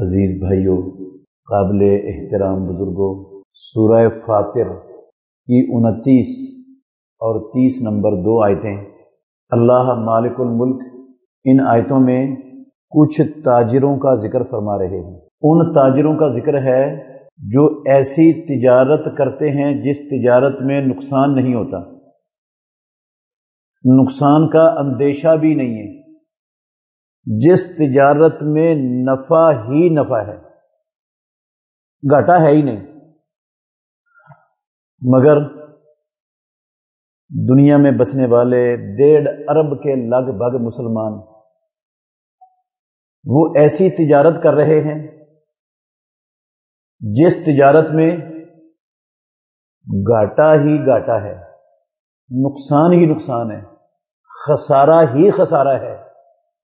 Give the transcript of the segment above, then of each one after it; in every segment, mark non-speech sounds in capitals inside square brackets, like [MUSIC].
عزیز بھائیوں قابل احترام بزرگوں سورہ فاتر کی انتیس اور تیس نمبر دو آیتیں۔ اللہ مالک الملک ان آیتوں میں کچھ تاجروں کا ذکر فرما رہے ہیں۔ ان تاجروں کا ذکر ہے جو ایسی تجارت کرتے ہیں جس تجارت میں نقصان نہیں ہوتا۔ نقصان کا اندیشہ بھی نہیں ہے۔ جس تجارت میں نفع ہی نفع ہے، گھاٹا ہے ہی نہیں۔ مگر دنیا میں بسنے والے ڈیڑھ ارب کے لگ بھگ مسلمان وہ ایسی تجارت کر رہے ہیں جس تجارت میں گھاٹا ہی گھاٹا ہے، نقصان ہی نقصان ہے، خسارہ ہی خسارہ ہے۔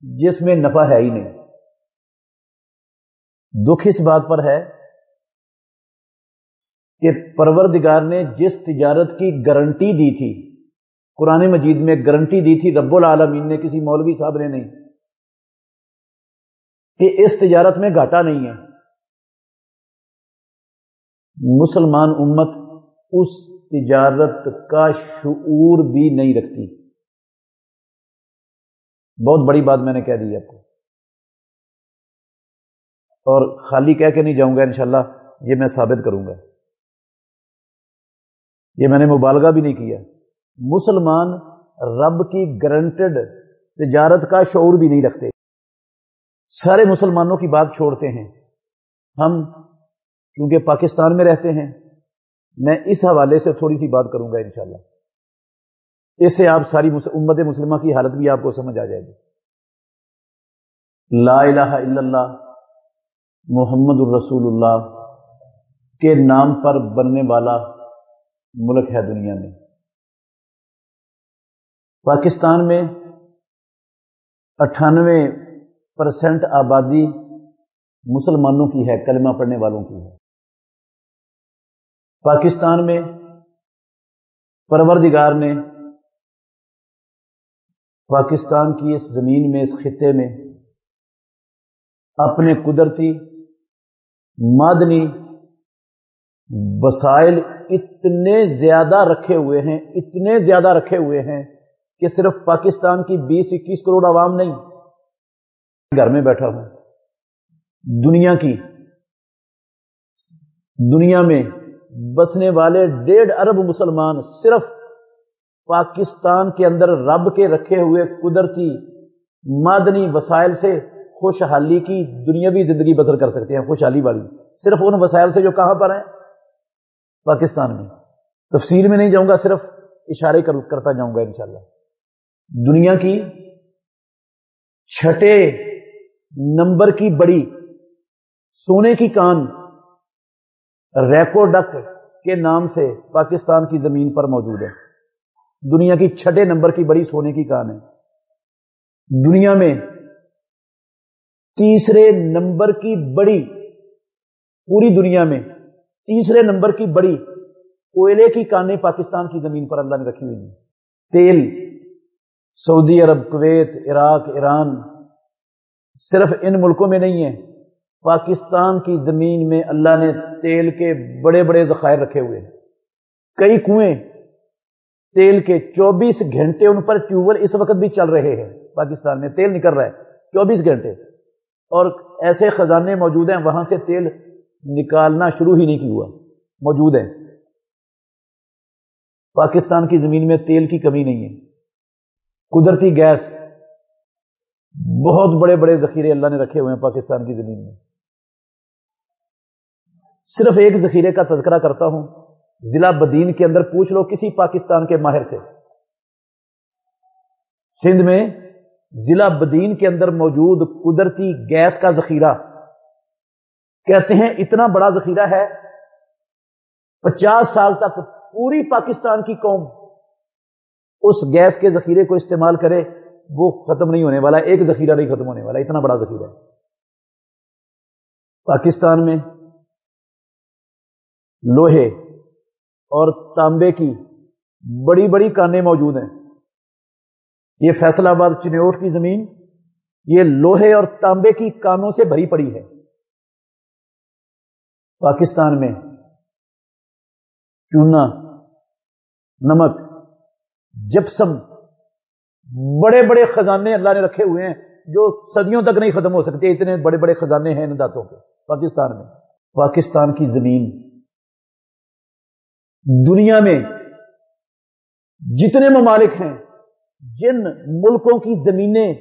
جس میں نفع ہے ہی نہیں۔ دکھ اس بات پر ہے کہ پروردگار نے جس تجارت کی گارنٹی دی تھی، قرآن مجید میں گارنٹی دی تھی رب العالمین نے کسی مولوی صاحب نے نہیں، کہ اس تجارت میں گھاٹا نہیں ہے۔ مسلمان امت اس تجارت کا شعور بھی نہیں رکھتی۔ بہت بڑی بات میں نے کہہ دی آپ کو۔ اور خالی کہہ کے نہیں جاؤں گا انشاءاللہ، یہ میں ثابت کروں گا۔ یہ میں نے مبالغہ بھی نہیں کیا۔ مسلمان رب کی گرنٹڈ تجارت کا شعور بھی نہیں رکھتے۔ سارے مسلمانوں کی بات چھوڑتے ہیں۔ ہم کیونکہ پاکستان میں رہتے ہیں، میں اس حوالے سے تھوڑی سی بات کروں گا انشاءاللہ۔ اس سے آپ ساری امت مسلمہ کی حالت بھی آپ کو سمجھ آ جائے گی۔ لا الہ الا اللہ، محمد الرسول اللہ کے نام پر بننے والا ملک ہے دنیا میں۔ پاکستان میں اٹھانوے پرسنٹ آبادی مسلمانوں کی ہے، کلمہ پڑھنے والوں کی ہے۔ پاکستان میں پروردگار نے پاکستان کی اس زمین میں، اس خطے میں اپنے قدرتی، مادنی وسائل اتنے زیادہ رکھے ہوئے ہیں، اتنے زیادہ رکھے ہوئے ہیں کہ صرف پاکستان کی بیس، اکیس کروڑ عوام نہیں، گھر میں بیٹھا ہوں۔ دنیا کی، دنیا میں بسنے والے ڈیڑھ ارب مسلمان صرف پاکستان کے اندر رب کے رکھے ہوئے قدرتی مادنی وسائل سے خوشحالی کی دنیاوی زندگی بسر کر سکتے ہیں، خوشحالی والی۔ صرف ان وسائل سے جو کہاں پر ہیں؟ پاکستان میں۔ تفصیل میں نہیں جاؤں گا، صرف اشارے کرتا جاؤں گا انشاءاللہ۔ دنیا کی چھٹے نمبر کی بڑی سونے کی کان ریکو ڈک کے نام سے پاکستان کی زمین پر موجود ہے۔ دنیا کی چھٹے نمبر کی بڑی سونے کی کان ہے۔ دنیا میں تیسرے نمبر کی بڑی، پوری دنیا میں تیسرے نمبر کی بڑی کوئلے کی کانیں پاکستان کی زمین پر اللہ نے رکھی ہوئی ہیں۔ تیل، Saudi Arab, Kuwait, Iraq, Iran صرف ان ملکوں میں نہیں ہے، پاکستان کی زمین میں اللہ نے تیل کے بڑے بڑے ذخائر رکھے ہوئے ہیں۔ کئی کنویں تیل کے چوبیس گھنٹے ان پر ٹیوبل اس وقت بھی چل رہے ہیں۔ پاکستان میں تیل نکل رہا ہے۔ چوبیس گھنٹے۔ اور ایسے خزانے موجود ہیں، وہاں سے تیل نکالنا شروع ہی نہیں ہوا۔ موجود ہیں۔ پاکستان کی زمین میں تیل کی کمی نہیں ہے۔ قدرتی گیس۔ بہت بڑے بڑے ذخیرے اللہ نے رکھے ہوئے ہیں پاکستان کی زمین میں۔ صرف ایک ذخیرے کا تذکرہ کرتا ہوں۔ ضلع بدین کے اندر پوچھ لو کسی پاکستان کے ماہر سے۔ سندھ میں ضلع بدین کے اندر موجود قدرتی گیس کا ذخیرہ۔ کہتے ہیں اتنا بڑا ذخیرہ ہے، پچاس سال تک پوری پاکستان کی قوم اس گیس کے ذخیرے کو استعمال کرے، وہ ختم نہیں ہونے والا، ایک ذخیرہ نہیں ختم ہونے والا، اتنا بڑا ذخیرہ پاکستان میں لوہے اور تانبے کی بڑی بڑی کانیں موجود ہیں۔ یہ فیصلہ آباد چنوٹ کی زمین، یہ لوہے اور تانبے کی کانوں سے بھری پڑی ہے۔ پاکستان میں چونا، نمک جپسم بڑے بڑے خزانے اللہ نے رکھے ہوئے ہیں جو صدیوں تک نہیں ختم ہو سکتے، اتنے بڑے بڑے خزانے ہیں ان دانتوں کے۔ پاکستان میں، پاکستان کی زمین دنیا میں جتنے ممالک ہیں، جن ملکوں کی زمینیں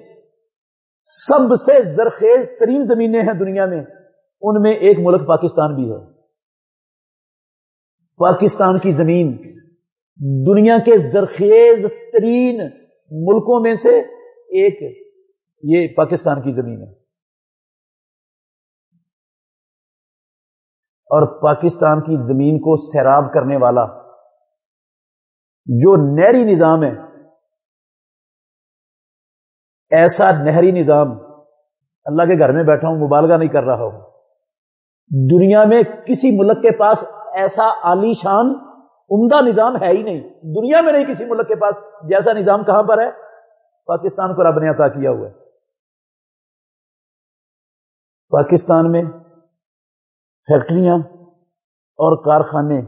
سب سے زرخیز ترین زمینیں ہیں دنیا میں، ان میں ایک ملک پاکستان بھی ہے۔ پاکستان کی زمین دنیا کے زرخیز ترین ملکوں میں سے ایک یہ پاکستان کی زمین ہے۔ اور پاکستان کی زمین کو سیراب کرنے والا جو نہری نظام ہے، ایسا نہری نظام اللہ کے گھر میں بیٹھا ہوں، مبالغہ نہیں کر رہا ہوں۔ دنیا میں کسی ملک کے پاس ایسا عالی شان عمدہ نظام ہے ہی نہیں۔ دنیا میں نہیں کسی ملک کے پاس جیسا نظام کہاں پر ہے؟ پاکستان کو رب نے عطا کیا ہوا ہے۔ پاکستان میں فیکٹریاں اور کارخانے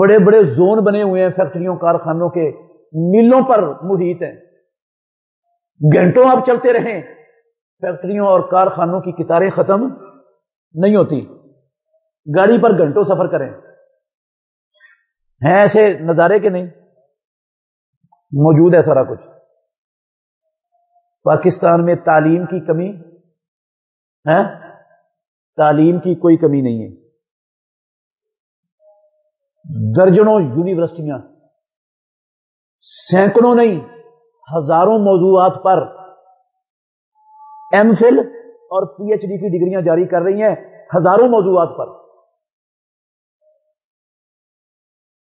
بڑے بڑے زون بنے ہوئے ہیں فیکٹریوں، کارخانوں کے ملوں پر محیط ہیں۔ گھنٹوں آپ چلتے رہیں فیکٹریوں اور کارخانوں کی کتاریں ختم نہیں ہوتی۔ گاڑی پر گھنٹوں سفر کریں۔ ہیں ایسے نظارے کے نہیں؟ موجود ہے سارا کچھ۔ پاکستان میں تعلیم کی کمی ہے تعلیم کی کوئی کمی نہیں ہے۔ درجنوں یونیورسٹیاں، سینکڑوں نہیں، ہزاروں موضوعات پر ایم فل اور پی ایچ ڈی کی ڈگریاں جاری کر رہی ہیں ہزاروں موضوعات پر۔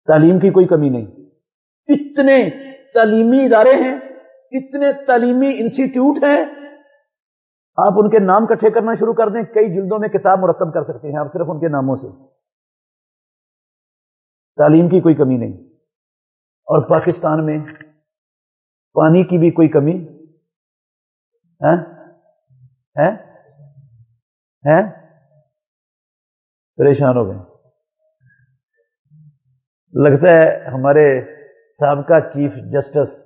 تعلیم کی کوئی کمی نہیں۔ اتنے تعلیمی ادارے ہیں، اتنے تعلیمی انسٹیٹیوٹ ہیں آپ ان کے نام کٹھے کرنا شروع کر دیں، کئی جلدوں میں کتاب مرتب کر سکتے ہیں، آپ صرف ان کے ناموں سے۔ تعلیم کی کوئی کمی نہیں۔ اور پاکستان میں پانی کی بھی کوئی کمی؟ ہے پریشان ہو گئے۔ لگتا ہے ہمارے سابقہ چیف جسٹس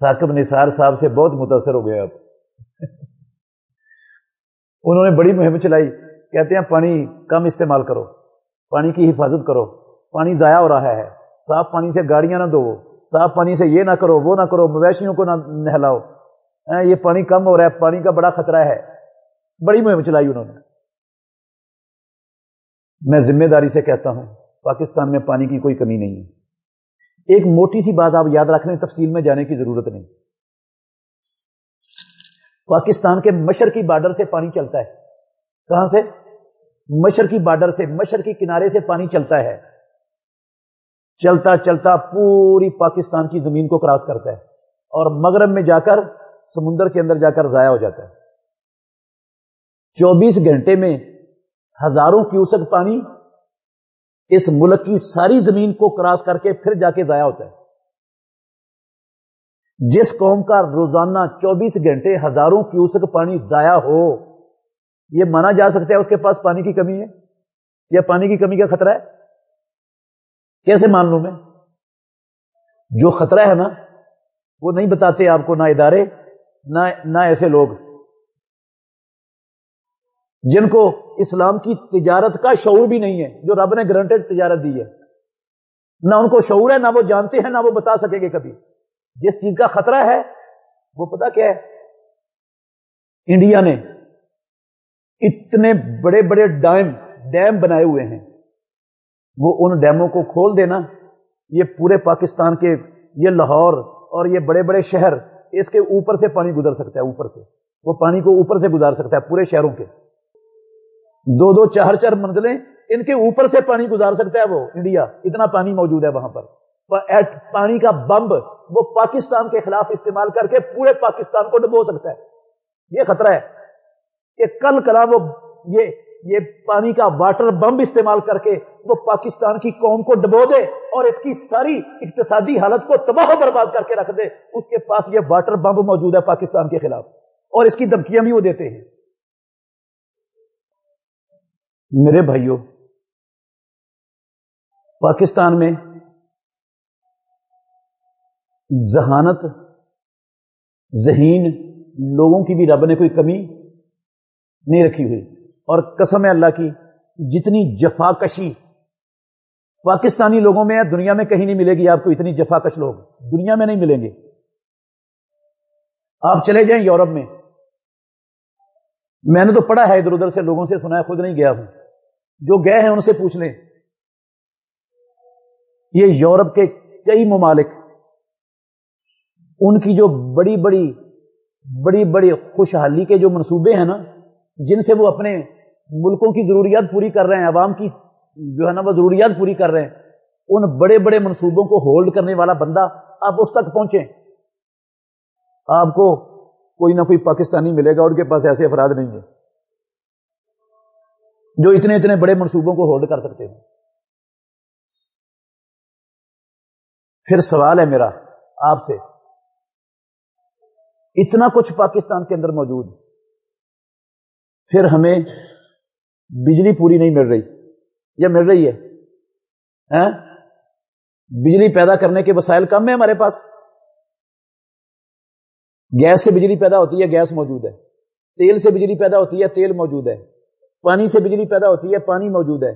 ثاقب نثار صاحب سے بہت متاثر ہو گئے آپ۔ انہوں نے بڑی مہم چلائی۔ کہتے ہیں پانی کم استعمال کرو، پانی کی حفاظت کرو، پانی ضائع ہو رہا ہے۔ صاف پانی سے گاڑیاں نہ دو صاف پانی سے یہ نہ کرو، وہ نہ کرو، مویشیوں کو نہ نہلاؤ۔ ہاں، یہ پانی کم ہو رہا ہے، پانی کا بڑا خطرہ ہے۔ بڑی مہم چلائی انہوں نے۔ میں ذمہ داری سے کہتا ہوں، پاکستان میں پانی کی کوئی کمی نہیں ہے۔ ایک موٹی سی بات آپ یاد رکھ لیں تفصیل میں جانے کی ضرورت نہیں۔ پاکستان کے مشرقی بارڈر سے پانی چلتا ہے۔ کہاں سے؟ مشرقی بارڈر سے، مشرقی کنارے سے پانی چلتا ہے۔ چلتا چلتا پوری پاکستان کی زمین کو کراس کرتا ہے اور مغرب میں جا کر سمندر کے اندر جا کر ضائع ہو جاتا ہے۔ چوبیس گھنٹے میں ہزاروں کیوسک پانی اس ملک کی ساری زمین کو کراس کر کے پھر جا کے ضائع ہوتا ہے۔ جس قوم کا روزانہ چوبیس گھنٹے ہزاروں کیوسک پانی ضائع ہو، یہ مانا جا سکتا ہے اس کے پاس پانی کی کمی ہے؟ یا پانی کی کمی کا خطرہ ہے؟ کیسے مان لوں میں؟ جو خطرہ ہے نا، وہ نہیں بتاتے آپ کو نہ ادارے، نہ نہ ایسے لوگ۔ جن کو اسلام کی تجارت کا شعور بھی نہیں ہے، جو رب نے گرانٹیڈ تجارت دی ہے۔ نہ ان کو شعور ہے، نہ وہ جانتے ہیں، نہ وہ بتا سکیں گے کبھی۔ جس چیز کا خطرہ ہے، وہ پتا کیا ہے؟ انڈیا نے اتنے بڑے بڑے ڈیم ڈیم بنائے ہوئے ہیں۔ وہ ان ڈیموں کو کھول دینا، یہ پورے پاکستان کے، یہ لاہور اور یہ بڑے بڑے شہر، اس کے اوپر سے پانی گزر سکتا ہے، اوپر سے۔ وہ پانی کو اوپر سے گزار سکتا ہے، پورے شہروں کے۔ دو دو چار چار منزلیں، ان کے اوپر سے پانی گزار سکتا ہے وہ، انڈیا۔ اتنا پانی موجود ہے وہاں پر۔ پانی کا بمب وہ پاکستان کے خلاف استعمال کر کے پورے پاکستان کو ڈبو سکتا ہے۔ یہ خطرہ ہے کہ کل کلا وہ یہ یہ پانی کا واٹر بمب استعمال کر کے وہ پاکستان کی قوم کو ڈبو دے اور اس کی ساری اقتصادی حالت کو تباہ و برباد کر کے رکھ دے۔ اس کے پاس یہ واٹر بمب موجود ہے پاکستان کے خلاف اور اس کی دھمکیاں بھی وہ دیتے ہیں۔ میرے بھائیوں پاکستان میں ذہانت، ذہین، لوگوں کی بھی رب نے کوئی کمی نہیں رکھی ہوئی۔ اور قسم ہے اللہ کی، جتنی جفا کشی پاکستانی لوگوں میں دنیا میں کہیں نہیں ملے گی، آپ کو اتنی جفا کش لوگ دنیا میں نہیں ملیں گے۔ آپ چلے جائیں یورپ میں۔ میں نے تو پڑھا ہے ادھر ادھر سے، لوگوں سے سنا ہے، خود نہیں گیا ہوں۔ جو گئے ہیں ان سے پوچھ لیں۔ یہ یورپ کے کئی ممالک ان کی جو بڑی بڑی بڑی بڑی خوشحالی کے جو منصوبے ہیں نا، جن سے وہ اپنے ملکوں کی ضروریات پوری کر رہے ہیں، عوام کی جو ہے نا، وہ ضروریات پوری کر رہے ہیں، ان بڑے بڑے منصوبوں کو ہولڈ کرنے والا بندہ آپ اس تک پہنچے آپ کو کوئی نہ کوئی پاکستانی ملے گا ان کے پاس ایسے افراد نہیں ہیں۔ جو اتنے اتنے بڑے منصوبوں کو ہولڈ کر سکتے ہیں۔ پھر سوال ہے میرا آپ سے اتنا کچھ پاکستان کے اندر موجود پھر ہمیں بجلی پوری نہیں مل رہی۔ یا مل رہی ہے۔ ہاں؟ بجلی پیدا کرنے کے وسائل کم ہیں ہمارے پاس۔ گیس سے بجلی پیدا ہوتی ہے، گیس موجود ہے۔ تیل سے بجلی پیدا ہوتی ہے، تیل موجود ہے۔ پانی سے بجلی پیدا ہوتی ہے، پانی موجود ہے۔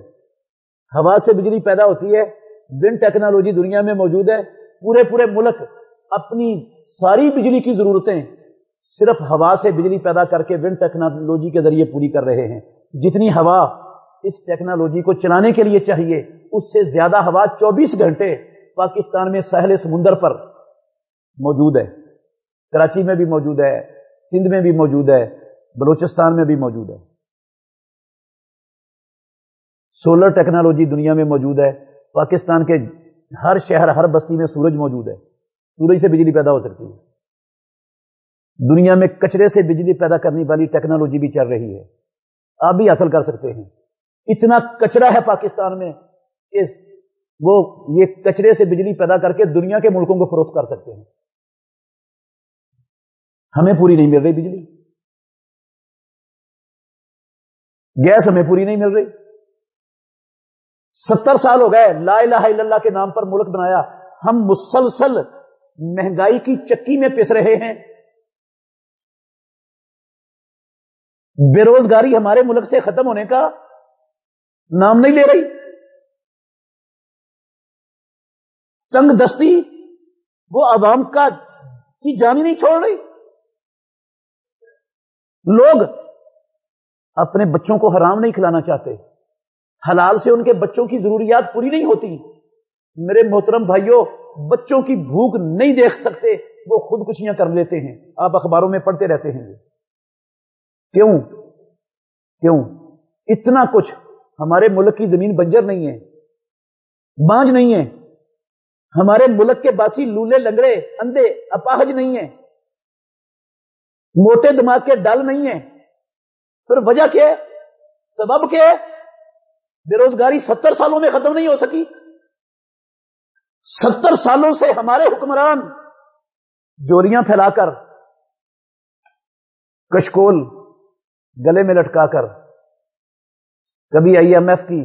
ہوا سے بجلی پیدا ہوتی ہے۔ ونڈ ٹیکنالوجی دنیا میں موجود ہے۔ پورے پورے ملک اپنی ساری بجلی کی ضرورتیں صرف ہوا سے بجلی پیدا کر کے ونڈ ٹیکنالوجی کے ذریعے پوری کر رہے ہیں۔ جتنی ہوا اس ٹیکنالوجی کو چلانے کے لیے چاہیے، اس سے زیادہ ہوا چوبیس گھنٹے پاکستان میں سہل سمندر پر موجود ہے۔ کراچی میں بھی موجود ہے، سندھ میں بھی موجود ہے، بلوچستان میں بھی موجود ہے۔ سولر ٹیکنالوجی دنیا میں موجود ہے، پاکستان کے ہر شہر، ہر بستی میں سورج موجود ہے۔ سورج سے بجلی پیدا ہو سکتی ہے۔ دنیا میں کچرے سے بجلی پیدا کرنے والی ٹیکنالوجی بھی چل رہی ہے۔ آپ بھی حاصل کر سکتے ہیں۔ اتنا کچرا ہے پاکستان میں کہ وہ یہ کچرے سے بجلی پیدا کر کے دنیا کے ملکوں کو فروخت کر سکتے ہیں۔ ہمیں پوری نہیں مل رہی بجلی۔ گیس ہمیں پوری نہیں مل رہی۔ ستر سال ہو گئے، لا الہ الا اللہ کے نام پر ملک بنایا۔ ہم مسلسل مہنگائی کی چکی میں پس رہے ہیں۔ بے روزگاری ہمارے ملک سے ختم ہونے کا نام نہیں لے رہی۔ تنگ دستی وہ عوام کا کی جانی نہیں چھوڑ رہی۔ لوگ اپنے بچوں کو حرام نہیں کھلانا چاہتے۔ حلال سے ان کے بچوں کی ضروریات پوری نہیں ہوتی۔ میرے محترم بھائیوں بچوں کی بھوک نہیں دیکھ سکتے، وہ خودکشیاں کر لیتے ہیں۔ آپ اخباروں میں پڑھتے رہتے ہیں۔ کیوں؟ کیوں؟ اتنا کچھ ہمارے ملک کی زمین بنجر نہیں ہے۔ بانج نہیں ہے۔ ہمارے ملک کے باسی لولے، لنگڑے، اندھے، اپاہج نہیں ہیں۔ موٹے دماغ کے ڈل نہیں ہیں۔ پھر وجہ کیا ہے؟ سبب کیا ہے؟ بے روزگاری ستر سالوں میں ختم نہیں ہو سکی۔ ستر سالوں سے ہمارے حکمران جوریاں پھیلا کر، کشکول گلے میں لٹکا کر، کبھی آئی ایم ایف کی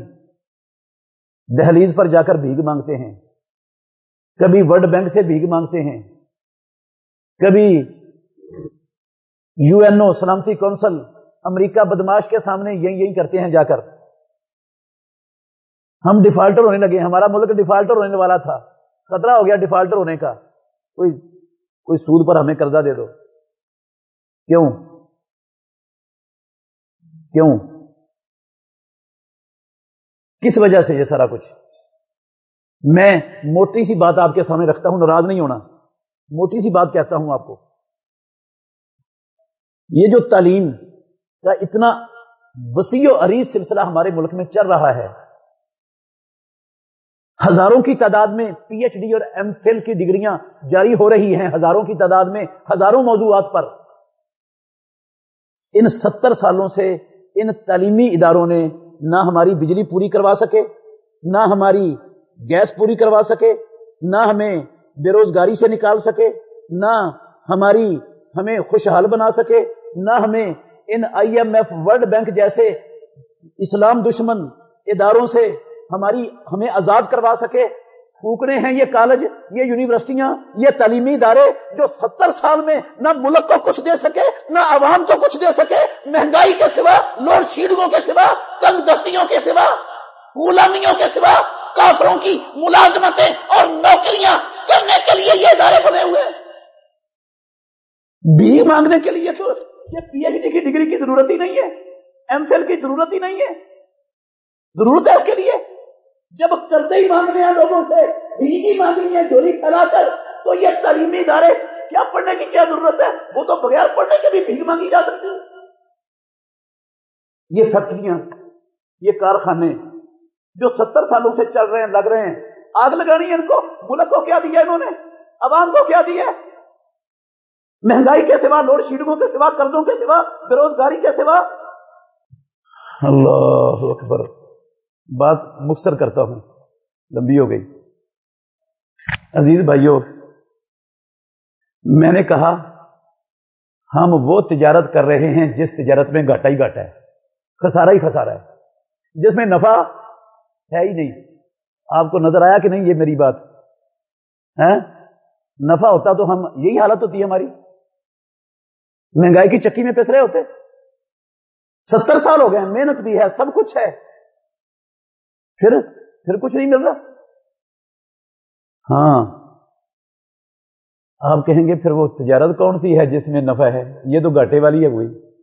دہلیز پر جا کر بھیگ مانگتے ہیں، کبھی ورلڈ بینک سے بھیگ مانگتے ہیں، کبھی یو این او سلامتی کونسل امریکہ بدماش کے سامنے یہی یہی کرتے ہیں جا کر۔ ہم ڈیفالٹر ہونے لگے ہمارا ملک ڈیفالٹر ہونے والا تھا۔ خطرہ ہو گیا ڈیفالٹر ہونے کا۔ کوئی کوئی سود پر ہمیں قرضہ دے دو۔ کیوں؟ کیوں؟ کس وجہ سے یہ سارا کچھ؟ میں موٹی سی بات آپ کے سامنے رکھتا ہوں، ناراض نہیں ہونا۔ موٹی سی بات کہتا ہوں آپ کو۔ یہ جو تعلیم کا اتنا وسیع و عریض سلسلہ ہمارے ملک میں چل رہا ہے ہزاروں کی تعداد میں پی ایچ ڈی اور ایم فل کی ڈگریاں جاری ہو رہی ہیں، ہزاروں کی تعداد میں، ہزاروں موضوعات پر۔ ان ستر سالوں سے ان تعلیمی اداروں نے نہ ہماری بجلی پوری کروا سکے، نہ ہماری گیس پوری کروا سکے، نہ ہمیں بے روزگاری سے نکال سکے، نہ ہماری ہمیں خوشحال بنا سکے، نہ ہمیں ان I M F world bank جیسے اسلام دشمن اداروں سے ہماری ہمیں آزاد کروا سکے۔ پھوکنے ہیں یہ کالج، یہ یونیورسٹیاں، یہ تعلیمی ادارے جو ستر سال میں نہ ملک کو کچھ دے سکے، نہ عوام کو کچھ دے سکے، مہنگائی کے سوا، لوڈ شیڈنگوں کے سوا، تنگ دستیوں کے سوا، غلامیوں کے سوا، کافروں کی ملازمتیں اور نوکریاں کرنے کے لیے یہ ادارے بنے ہوئے۔ بھی مانگنے کے لیے تو یہ پی ایچ ڈی کی ڈگری کی ضرورت ہی نہیں ہے، ایم فیل کی ضرورت ہی نہیں ہے۔ ضرورت ہے اس کے لیے۔ جب کرتے ہی مانگنے ہیں لوگوں سے بھی مانگنی ہے چوری پھیلا کر۔ تو یہ تعلیمی ادارے کیا پڑھنے کی کیا ضرورت ہے؟ وہ تو بغیر پڑھنے کے بھی بھیک مانگی جا سکتی۔ یہ فیکٹریاں، یہ کارخانے جو ستر سالوں سے چل رہے ہیں، لگ رہے ہیں، آگ لگانی ہے ان کو؟ ملک کو کیا دیا انہوں نے؟ عوام کو کیا دیا؟ مہنگائی کے سوا، لوڈ شیڈنگوں کے سوا، قرضوں کے سوا، بے روزگاری کے سوا۔ اللہ اکبر۔ بات مختصر کرتا ہوں۔ لمبی ہو گئی۔ عزیز بھائیوں میں نے کہا، ہم وہ تجارت کر رہے ہیں جس تجارت میں گھاٹا ہی گھاٹا ہے خسارا ہی خسارا ہے، جس میں نفع ہے ہی نہیں۔ آپ کو نظر آیا کہ نہیں یہ میری بات؟ ہے نفع ہوتا تو ہم، یہی حالت ہوتی ہے ہماری۔ مہنگائی کی چکی میں پس رہے ہوتے۔ ستر سال ہو گئے، محنت بھی ہے، سب کچھ ہے۔ پھر پھر کچھ نہیں مل رہا؟ ہاں۔ آپ کہیں گے پھر وہ تجارت کون سی ہے جس میں نفع ہے؟ یہ تو گاٹے والی ہے وہی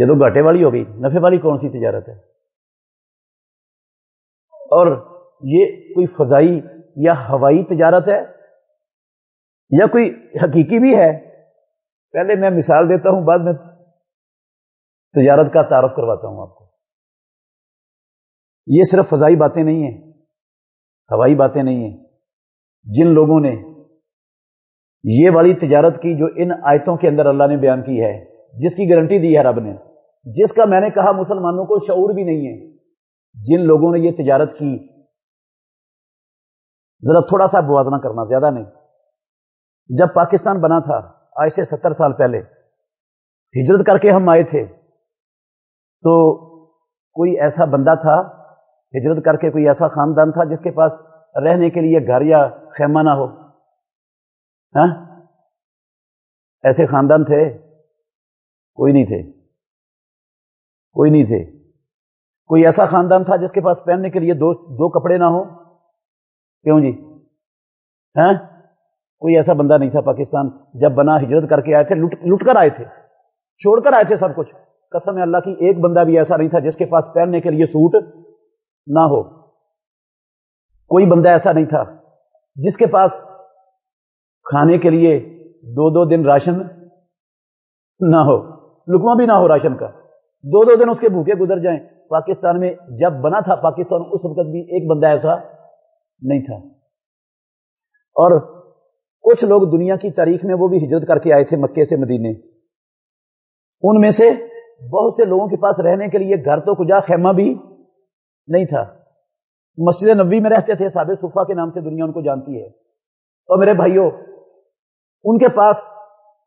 یہ تو گاٹے والی ہو گئی۔ نفے والی کون سی تجارت ہے؟ اور یہ کوئی فضائی یا ہوائی تجارت ہے؟ یا کوئی حقیقی بھی ہے؟ پہلے میں مثال دیتا ہوں، بعد میں تجارت کا تعارف کرواتا ہوں آپ کو۔ یہ صرف فضائی باتیں نہیں ہیں، ہوائی باتیں نہیں ہیں۔ جن لوگوں نے یہ والی تجارت کی جو ان آیتوں کے اندر اللہ نے بیان کی ہے، جس کی گارنٹی دی ہے رب نے، جس کا میں نے کہا مسلمانوں کو شعور بھی نہیں ہے، جن لوگوں نے یہ تجارت کی، ذرا تھوڑا سا موازنہ کرنا، زیادہ نہیں۔ جب پاکستان بنا تھا، آج سے ستر سال پہلے، ہجرت کر کے ہم آئے تھے، تو کوئی ایسا بندہ تھا ہجرت کر کے کوئی ایسا خاندان تھا جس کے پاس رہنے کے لیے گھر یا خیمہ نہ ہو؟ ہاں؟ ایسے خاندان تھے؟ کوئی نہیں تھے۔ کوئی نہیں تھے۔ کوئی ایسا خاندان تھا جس کے پاس پہننے کے لیے دو دو کپڑے نہ ہو؟ کیوں جی؟ ہاں؟ کوئی ایسا بندہ نہیں تھا پاکستان جب بنا ہجرت کر کے آئے تھے، لٹ کر آئے تھے، چھوڑ کر آئے تھے سب کچھ۔ قسم اللہ کی ایک بندہ بھی ایسا نہیں تھا جس کے پاس پہننے کے لیے سوٹ نہ ہو۔ کوئی بندہ ایسا نہیں تھا جس کے پاس کھانے کے لیے دو دو دن راشن نہ ہو۔ لکما بھی نہ ہو راشن کا۔ دو دو دن اس کے بھوکے گزر جائیں۔ پاکستان میں جب بنا تھا پاکستان، اس وقت بھی ایک بندہ ایسا نہیں تھا۔ اور کچھ لوگ دنیا کی تاریخ میں وہ بھی ہجرت کر کے آئے تھے مکے سے مدینے۔ ان میں سے بہت سے لوگوں کے پاس رہنے کے لیے گھر تو کجا، خیمہ بھی نہیں تھا۔ مسجد نبی میں رہتے تھے، سابق صفا کے نام سے دنیا ان کو جانتی ہے۔ اور میرے بھائیوں، ان کے پاس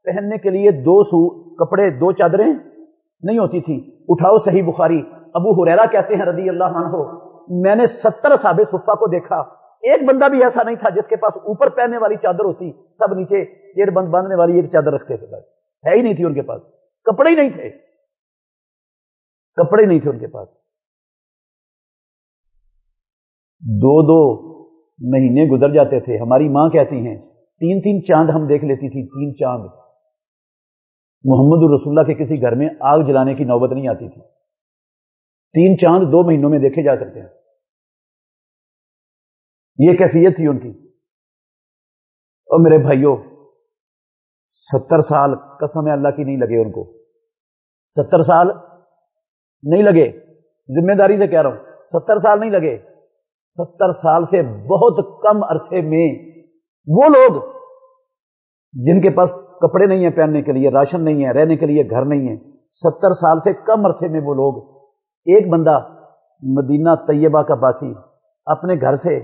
پہننے کے لیے دو سو کپڑے، دو چادریں نہیں ہوتی تھی اٹھاؤ صحیح بخاری۔ ابو ہریرا کہتے ہیں رضی اللہ عنہ، میں نے ستر سابق صفا کو دیکھا۔ ایک بندہ بھی ایسا نہیں تھا جس کے پاس اوپر پہننے والی چادر ہوتی، سب نیچے چیر بند باندھنے والی ایک چادر رکھتے تھے بس۔ ہے ہی نہیں تھی ان کے پاس۔ کپڑے ہی نہیں تھے۔ کپڑے نہیں تھے ان کے پاس۔ دو دو مہینے گزر جاتے تھے۔ ہماری ماں کہتی ہیں، تین تین چاند ہم دیکھ لیتی تھی، تین چاند۔ محمد الرسول کے کسی گھر میں آگ جلانے کی نوبت نہیں آتی تھی۔ تین چاند دو مہینوں میں دیکھے جا سکتے ہیں۔ یہ کیفیت تھی ان کی۔ اور میرے بھائیوں ستر سال قسم اللہ کی نہیں لگے ان کو۔ ستر سال نہیں لگے۔ ذمہ داری سے کہہ رہا ہوں، ستر سال نہیں لگے۔ ستر سال سے بہت کم عرصے میں وہ لوگ جن کے پاس کپڑے نہیں ہیں پہننے کے لیے، راشن نہیں ہے رہنے کے لیے گھر نہیں ہے ستر سال سے کم عرصے میں وہ لوگ ایک بندہ مدینہ طیبہ کا باسی اپنے گھر سے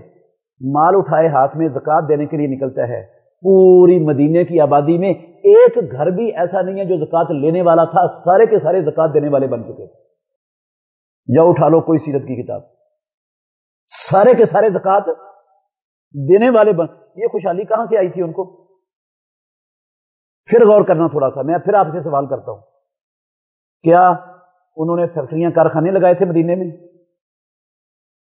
مال اٹھائے ہاتھ میں زکات دینے کے لیے نکلتا ہے۔ پوری مدینے کی آبادی میں ایک گھر بھی ایسا نہیں ہے جو زکات لینے والا تھا، سارے کے سارے زکات دینے والے بن چکے یا اٹھا لو کوئی سیرت کی کتاب۔ سارے کے سارے زکات دینے والے بن، یہ خوشحالی کہاں سے آئی تھی ان کو؟ پھر غور کرنا تھوڑا سا، میں پھر آپ سے سوال کرتا ہوں۔ کیا انہوں نے فیکٹریاں، کارخانے لگائے تھے مدینے میں؟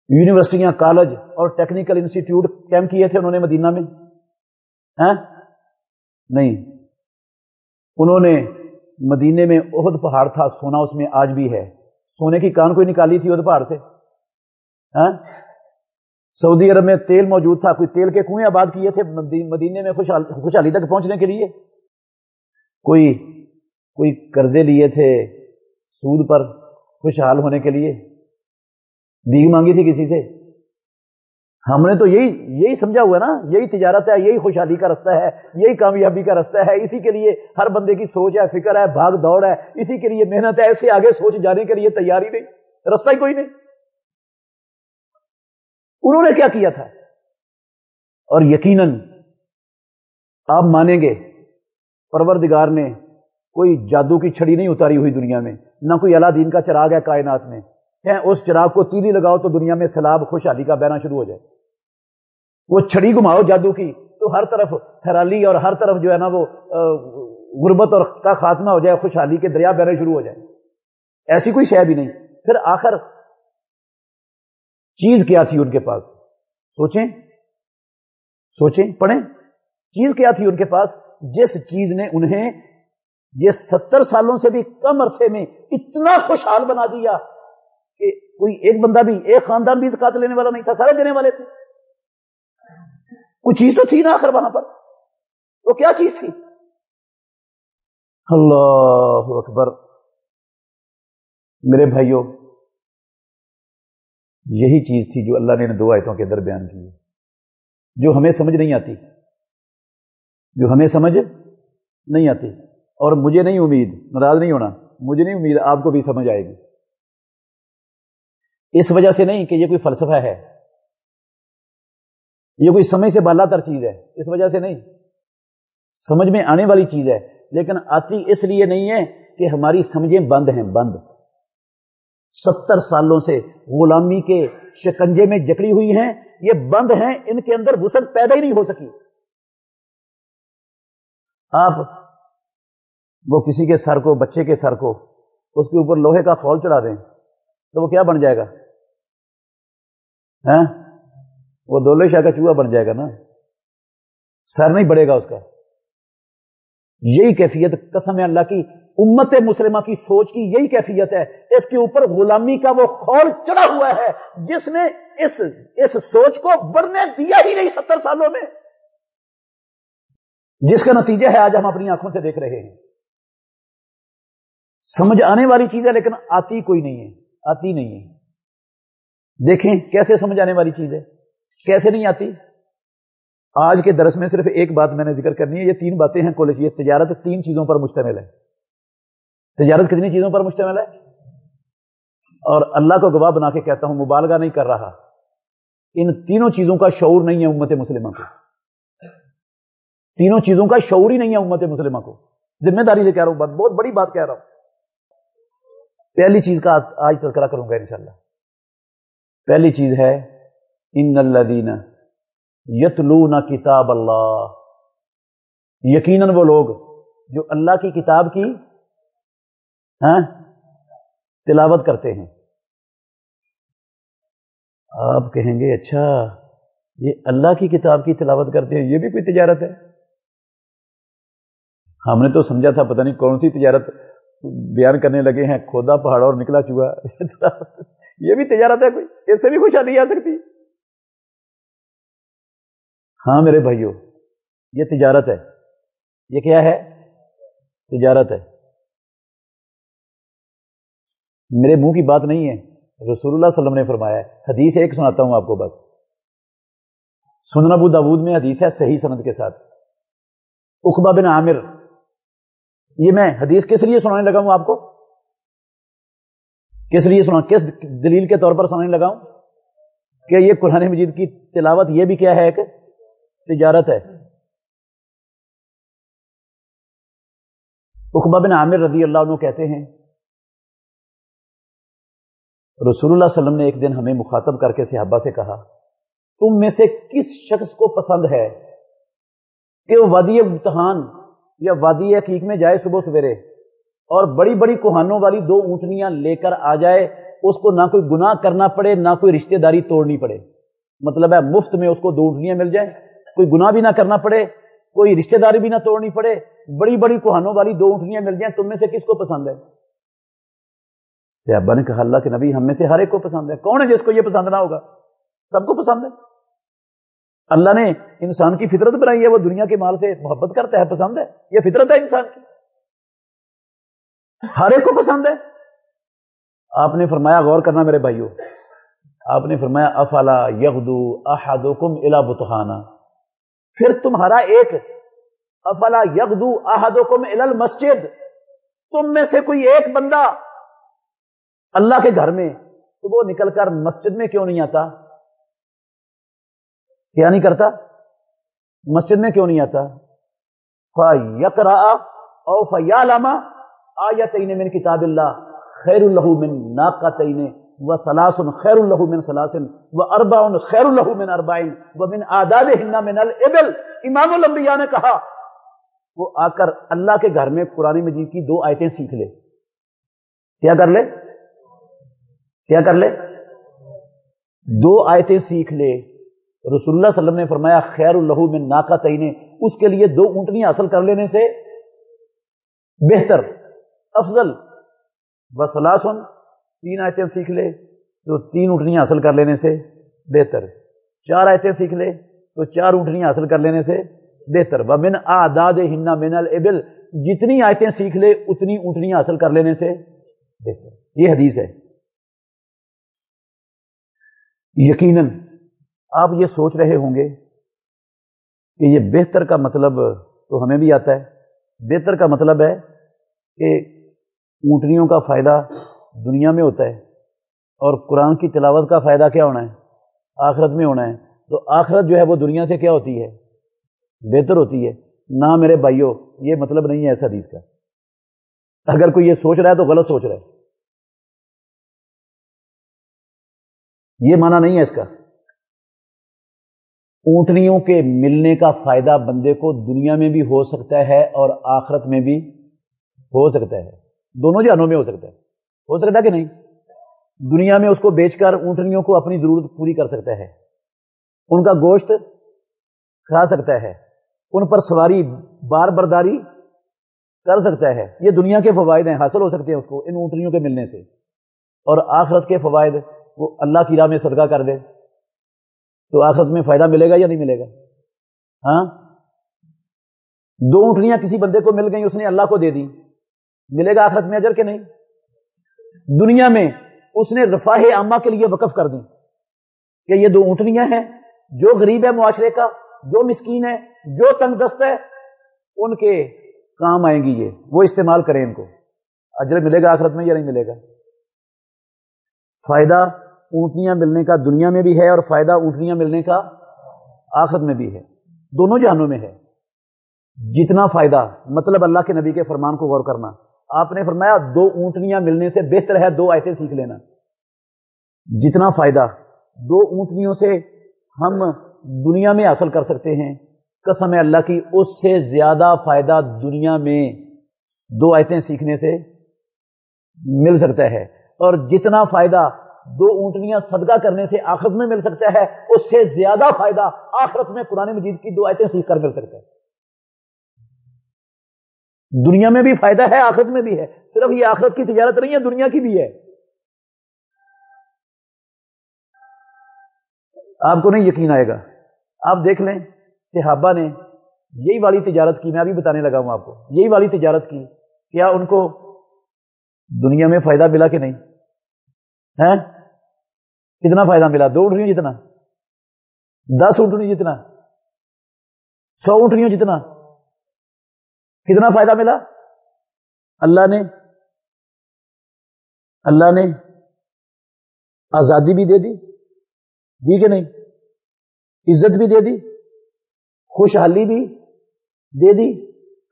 یونیورسٹیاں، کالج اور ٹیکنیکل انسٹیٹیوٹ کیمپ کیے تھے انہوں نے مدینہ میں؟ ہاں؟ نہیں۔ انہوں نے مدینے میں عہد پہاڑ تھا، سونا اس میں آج بھی ہے۔ سونے کی کان کوئی نکالی تھی عہد پہاڑ سے؟ ہاں؟ سعودی عرب میں تیل موجود تھا، کوئی تیل کے کنویں آباد کیے تھے مدینے میں خوشحالی تک پہنچنے کے لیے؟ کوئی کوئی قرضے لیے تھے سود پر خوشحال ہونے کے لیے؟ بیگ مانگی تھی کسی سے؟ ہم نے تو یہی یہی سمجھا ہوا نا، یہی تجارت ہے، یہی خوشحالی کا رستہ ہے، یہی کامیابی کا رستہ ہے، اسی کے لیے ہر بندے کی سوچ ہے، فکر ہے، بھاگ دوڑ ہے، اسی کے لیے محنت ہے ایسے آگے سوچ جانے کے لیے تیاری نہیں، رستہ ہی کوئی نہیں۔ انہوں نے کیا کیا تھا؟ اور یقیناً آپ مانیں گے، پروردگار نے کوئی جادو کی چھڑی نہیں اتاری ہوئی دنیا میں، نہ کوئی اللہ دین کا چراغ ہے کائنات میں۔ اس چراغ کو تیلی لگاؤ تو دنیا میں سیلاب، خوشحالی کا بہنا شروع ہو جائے۔ وہ چھڑی گھماؤ جادو کی تو ہر طرف حرالی اور ہر طرف جو ہے نا وہ غربت اور کا خاتمہ ہو جائے، خوشحالی کے دریا بہنے شروع ہو جائے۔ ایسی کوئی شے بھی نہیں۔ پھر آخر چیز کیا تھی ان کے پاس؟ سوچیں سوچیں، پڑھیں۔ چیز کیا تھی ان کے پاس؟ جس چیز نے انہیں یہ ستر سالوں سے بھی کم عرصے میں اتنا خوشحال بنا دیا کہ کوئی ایک بندہ بھی، ایک خاندان بھی زکات لینے والا نہیں تھا، سارے دینے والے تھے۔ کوئی چیز تو تھی نا آخر وہاں پر؟ وہ کیا چیز تھی؟ اللہ اکبر۔ میرے بھائیوں یہی چیز تھی جو اللہ نے دو آیتوں کے اندر بیان کی جو ہمیں سمجھ نہیں آتی، جو ہمیں سمجھ نہیں آتی۔ اور مجھے نہیں امید، ناراض نہیں ہونا، مجھے نہیں امید، آپ کو بھی سمجھ آئے گی۔ اس وجہ سے نہیں کہ یہ کوئی فلسفہ ہے۔ یہ کوئی سمجھ سے بالا تر چیز ہے۔ اس وجہ سے نہیں۔ سمجھ میں آنے والی چیز ہے، لیکن آتی اس لیے نہیں ہے کہ ہماری سمجھیں بند ہیں، بند۔ ستر سالوں سے غلامی کے شکنجے میں جکڑی ہوئی ہیں، یہ بند ہیں، ان کے اندر وسعت پیدا ہی نہیں ہو سکی۔ آپ وہ کسی کے سر کو، بچے کے سر کو اس کے اوپر لوہے کا فول چڑھا دیں تو وہ کیا بن جائے گا؟ ہاں؟ وہ دولے شاہ کا چوہا بن جائے گا نا۔ سر نہیں بڑھے گا اس کا۔ یہی کیفیت قسم اللہ کی۔ امت مسلمہ کی سوچ کی یہی کیفیت ہے۔ اس کے اوپر غلامی کا وہ خول چڑھا ہوا ہے جس نے اس اس سوچ کو بڑھنے دیا ہی نہیں ستر سالوں میں۔ جس کا نتیجہ ہے آج ہم اپنی آنکھوں سے دیکھ رہے ہیں۔ سمجھ آنے والی چیز ہے لیکن آتی کوئی نہیں ہے۔ آتی نہیں ہے۔ دیکھیں کیسے سمجھ آنے والی چیز ہے۔ کیسے نہیں آتی؟ آج کے درس میں صرف ایک بات میں نے ذکر کرنی ہے۔ یہ تین باتیں ہیں کالج یہ تجارت، تین چیزوں پر مشتمل ہے تجارت کتنی چیزوں پر مشتمل ہے؟ اور اللہ کو گواہ بنا کے کہتا ہوں، مبالغہ نہیں کر رہا۔ ان تینوں چیزوں کا شعور نہیں ہے امت مسلمہ کو۔ تینوں چیزوں کا شعور ہی نہیں ہے امت مسلمہ کو۔ ذمہ داری سے کہہ رہا ہوں بات بہت بڑی بات کہہ رہا ہوں۔ پہلی چیز کا آج تذکرہ کروں گا انشاءاللہ۔ پہلی چیز ہے، ان اللہ دین یتلون کتاب اللہ۔ یقیناً وہ لوگ جو اللہ کی کتاب کی ہاں؟ تلاوت کرتے ہیں۔ آپ کہیں گے اچھا یہ اللہ کی کتاب کی تلاوت کرتے ہیں، یہ بھی کوئی تجارت ہے؟ ہم نے تو سمجھا تھا، پتہ نہیں کون سی تجارت بیان کرنے لگے ہیں، کھودا پہاڑ اور نکلا چوہا۔ [LAUGHS] یہ بھی تجارت ہے کوئی؟ اس سے بھی خوشحالی آ سکتی۔ ہاں میرے بھائیوں یہ تجارت ہے۔ یہ کیا ہے؟ تجارت ہے۔ میرے منہ کی بات نہیں ہے۔ رسول اللہ صلی اللہ علیہ وسلم نے فرمایا ہے، حدیث ایک سناتا ہوں آپ کو بس۔ سنن ابو داود میں حدیث ہے صحیح سند کے ساتھ۔ اخبا بن عامر، یہ میں حدیث کس لیے سنانے لگا ہوں آپ کو؟ کس لیے سنا، کس دلیل کے طور پر سنانے لگا ہوں؟ کہ یہ قرآن مجید کی تلاوت یہ بھی کیا ہے کہ تجارت ہے۔ اخبا بن عامر رضی اللہ عنہ کہتے ہیں رسول اللہ علیہ وسلم نے ایک دن ہمیں مخاطب کر کے صحابہ سے کہا، تم میں سے کس شخص کو پسند ہے کہ وہ وادی امتحان یا وادی حقیق میں جائے صبح سویرے اور بڑی بڑی کوہانوں والی دو اونٹنیاں لے کر آ جائے، اس کو نہ کوئی گناہ کرنا پڑے، نہ کوئی رشتہ داری توڑنی پڑے۔ مطلب ہے، مفت میں اس کو دو اونٹنیاں مل جائیں، کوئی گناہ بھی نہ کرنا پڑے، کوئی رشتہ داری بھی نہ توڑنی پڑے۔ بڑی بڑی کوہانوں والی دو اونٹنیاں مل جائیں، تم میں سے کس کو پسند ہے؟ صحابہ نے کہا اللہ کے نبی ہم میں سے ہر ایک کو پسند ہے۔ کون ہے جس کو یہ پسند نہ ہوگا؟ سب کو پسند ہے۔ اللہ نے انسان کی فطرت بنائی ہے، وہ دنیا کے مال سے محبت کرتا ہے، پسند ہے۔ یہ فطرت ہے انسان کی۔ ہر ایک کو پسند ہے۔ آپ نے فرمایا، غور کرنا میرے بھائیوں آپ نے فرمایا، افلا یغدو احدکم الا بتخانہ پھر تمہارا ایک، افلا یغدو احدکم الا المسجد۔ تم میں سے کوئی ایک بندہ اللہ کے گھر میں صبح نکل کر مسجد میں کیوں نہیں آتا؟ کیا نہیں کرتا؟ مسجد میں کیوں نہیں آتا؟ فیقرا او فیا لاما آیا من کتاب اللہ خیر اللہ من ناکا و سلاسن خیر اللہ من سلاسن و اربا خیر اللہ من اربائن و من آداد ہننا من الابل۔ امام الانبیاء نے کہا، وہ آ کر اللہ کے گھر میں قرآن مجید کی دو آیتیں سیکھ لے۔ کیا کر لے؟ کیا کر لے؟ دو آیتیں سیکھ لے۔ رسول اللہ صلی اللہ علیہ وسلم نے فرمایا، خیر اللہ میں ناکا تعین اس کے لیے دو اونٹنی حاصل کر لینے سے بہتر، افضل۔ بسلاسن تین آیتیں سیکھ لے تو تین اونٹنی حاصل کر لینے سے بہتر۔ چار آیتیں سیکھ لے تو چار اونٹنی حاصل کر لینے سے بہتر۔ بمن آداد ہننا من البل جتنی آیتیں سیکھ لے، اتنی اونٹنی حاصل کر لینے سے بہتر۔ یہ حدیث ہے۔ یقیناً آپ یہ سوچ رہے ہوں گے کہ یہ بہتر کا مطلب تو ہمیں بھی آتا ہے۔ بہتر کا مطلب ہے کہ اونٹنیوں کا فائدہ دنیا میں ہوتا ہے اور قرآن کی تلاوت کا فائدہ کیا ہونا ہے؟ آخرت میں ہونا ہے۔ تو آخرت جو ہے وہ دنیا سے کیا ہوتی ہے؟ بہتر ہوتی ہے۔ نہ میرے بھائیوں یہ مطلب نہیں ہے ایسا حدیث کا۔ اگر کوئی یہ سوچ رہا ہے تو غلط سوچ رہا ہے۔ یہ مانا نہیں ہے اس کا۔ اونٹنیوں کے ملنے کا فائدہ بندے کو دنیا میں بھی ہو سکتا ہے اور آخرت میں بھی ہو سکتا ہے۔ دونوں جانوں میں ہو سکتا ہے۔ ہو سکتا ہے کہ نہیں؟ دنیا میں اس کو بیچ کر اونٹنیوں کو اپنی ضرورت پوری کر سکتا ہے۔ ان کا گوشت کھا سکتا ہے۔ ان پر سواری، بار برداری کر سکتا ہے۔ یہ دنیا کے فوائد ہیں، حاصل ہو سکتے ہیں اس کو ان اونٹنیوں کے ملنے سے۔ اور آخرت کے فوائد وہ اللہ کی راہ میں صدقہ کر دے۔ تو آخرت میں فائدہ ملے گا یا نہیں ملے گا؟ ہاں؟ دو اونٹنیاں کسی بندے کو مل گئی اس نے اللہ کو دے دی۔ ملے گا آخرت میں اجر کے نہیں؟ دنیا میں اس نے رفاہ عامہ کے لیے وقف کر دی کہ یہ دو اونٹنیاں ہیں، جو غریب ہے معاشرے کا، جو مسکین ہے، جو تنگ دست ہے، ان کے کام آئیں گی یہ۔ وہ استعمال کریں ان کو۔ اجر ملے گا آخرت میں یا نہیں ملے گا؟ فائدہ اونٹنیاں ملنے کا دنیا میں بھی ہے اور فائدہ اونٹنیاں ملنے کا آخرت میں بھی ہے۔ دونوں جہانوں میں ہے۔ جتنا فائدہ مطلب اللہ کے نبی کے فرمان کو غور کرنا۔ آپ نے فرمایا، دو اونٹنیاں ملنے سے بہتر ہے دو آیتیں سیکھ لینا۔ جتنا فائدہ، دو اونٹنیوں سے ہم دنیا میں حاصل کر سکتے ہیں۔ قسم اللہ کی، اس سے زیادہ فائدہ دنیا میں دو آیتیں سیکھنے سے مل سکتا ہے۔ اور جتنا فائدہ دو اونٹنیاں صدقہ کرنے سے آخرت میں مل سکتا ہے، اس سے زیادہ فائدہ آخرت میں قرآن مجید کی دو آیتیں سیکھ کر مل سکتا ہے دنیا میں بھی فائدہ ہے، آخرت میں بھی ہے۔ صرف یہ آخرت کی تجارت نہیں ہے، دنیا کی بھی ہے۔ آپ کو نہیں یقین آئے گا۔ آپ دیکھ لیں، صحابہ نے یہی والی تجارت کی، میں ابھی بتانے لگا ہوں آپ کو، یہی والی تجارت کی، کیا ان کو دنیا میں فائدہ ملا کہ نہیں؟ ہے کتنا فائدہ ملا، دو اونٹنیوں جتنا، دس اونٹنی جتنا، سو اونٹنیوں جتنا، کتنا فائدہ ملا؟ اللہ نے اللہ نے آزادی بھی دے دی دی کہ نہیں؟ عزت بھی دے دی، خوشحالی بھی دے دی،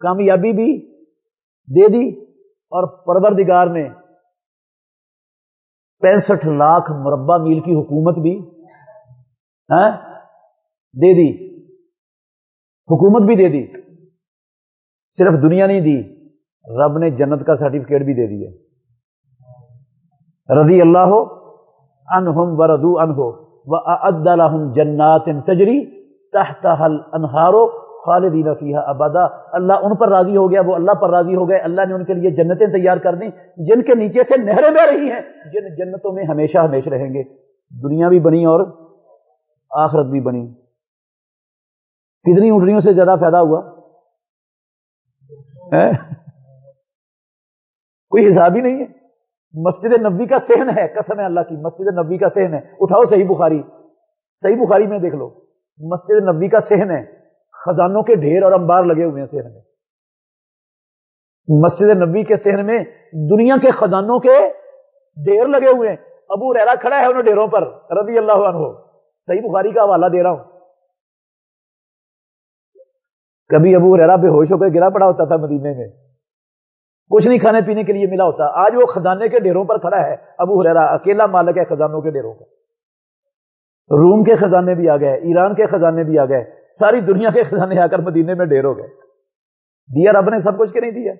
کامیابی بھی دے دی، اور پروردگار نے پینسٹھ لاکھ مربع میل کی حکومت بھی ہاں، دے دی۔ حکومت بھی دے دی۔ صرف دنیا نہیں دی، رب نے جنت کا سرٹیفکیٹ بھی دے دیا رضی اللہ ہو انہم وردو انہو و جنات تجری تحت انہارو خالدین فیہا ابدا۔ اللہ ان پر راضی ہو گیا، وہ اللہ پر راضی ہو گئے۔ اللہ نے ان کے لیے جنتیں تیار کر دیں، جن کے نیچے سے نہریں بہ رہی ہیں۔ جن جنتوں میں ہمیشہ ہمیشہ رہیں گے۔ دنیا بھی بنی اور آخرت بھی بنی۔ کتنی اونٹنیوں سے زیادہ فائدہ ہوا؟ کوئی حساب ہی نہیں ہے۔ مسجد نبی کا سہن ہے، قسم ہے اللہ کی، مسجد نبی کا سہن ہے۔ اٹھاؤ صحیح بخاری۔ صحیح بخاری میں دیکھ لو۔ مسجد نبی کا سہن ہے۔ خزانوں کے ڈھیر اور انبار لگے ہوئے ہیں سہن میں۔ مسجد نبی کے سہن میں دنیا کے خزانوں کے ڈھیر لگے ہوئے ہیں۔ ابو ریرا کھڑا ہے انہوں ڈھیروں پر، رضی اللہ عنہ۔ صحیح بخاری کا حوالہ دے رہا ہوں۔ کبھی ابو ریرا بے ہوش ہو کے گرا پڑا ہوتا تھا مدینے میں۔ کچھ نہیں کھانے پینے کے لیے ملا ہوتا۔ آج وہ خزانے کے ڈیروں پر کھڑا ہے۔ ابو ہریرا اکیلا مالک ہے خزانوں کے ڈیروں کا۔ روم کے خزانے بھی آ گئے، ایران کے خزانے بھی آ گئے، ساری دنیا کے خزانے آ کر مدینے میں ڈیر ہو گئے۔ دیا رب نے سب کچھ کے نہیں دیا؟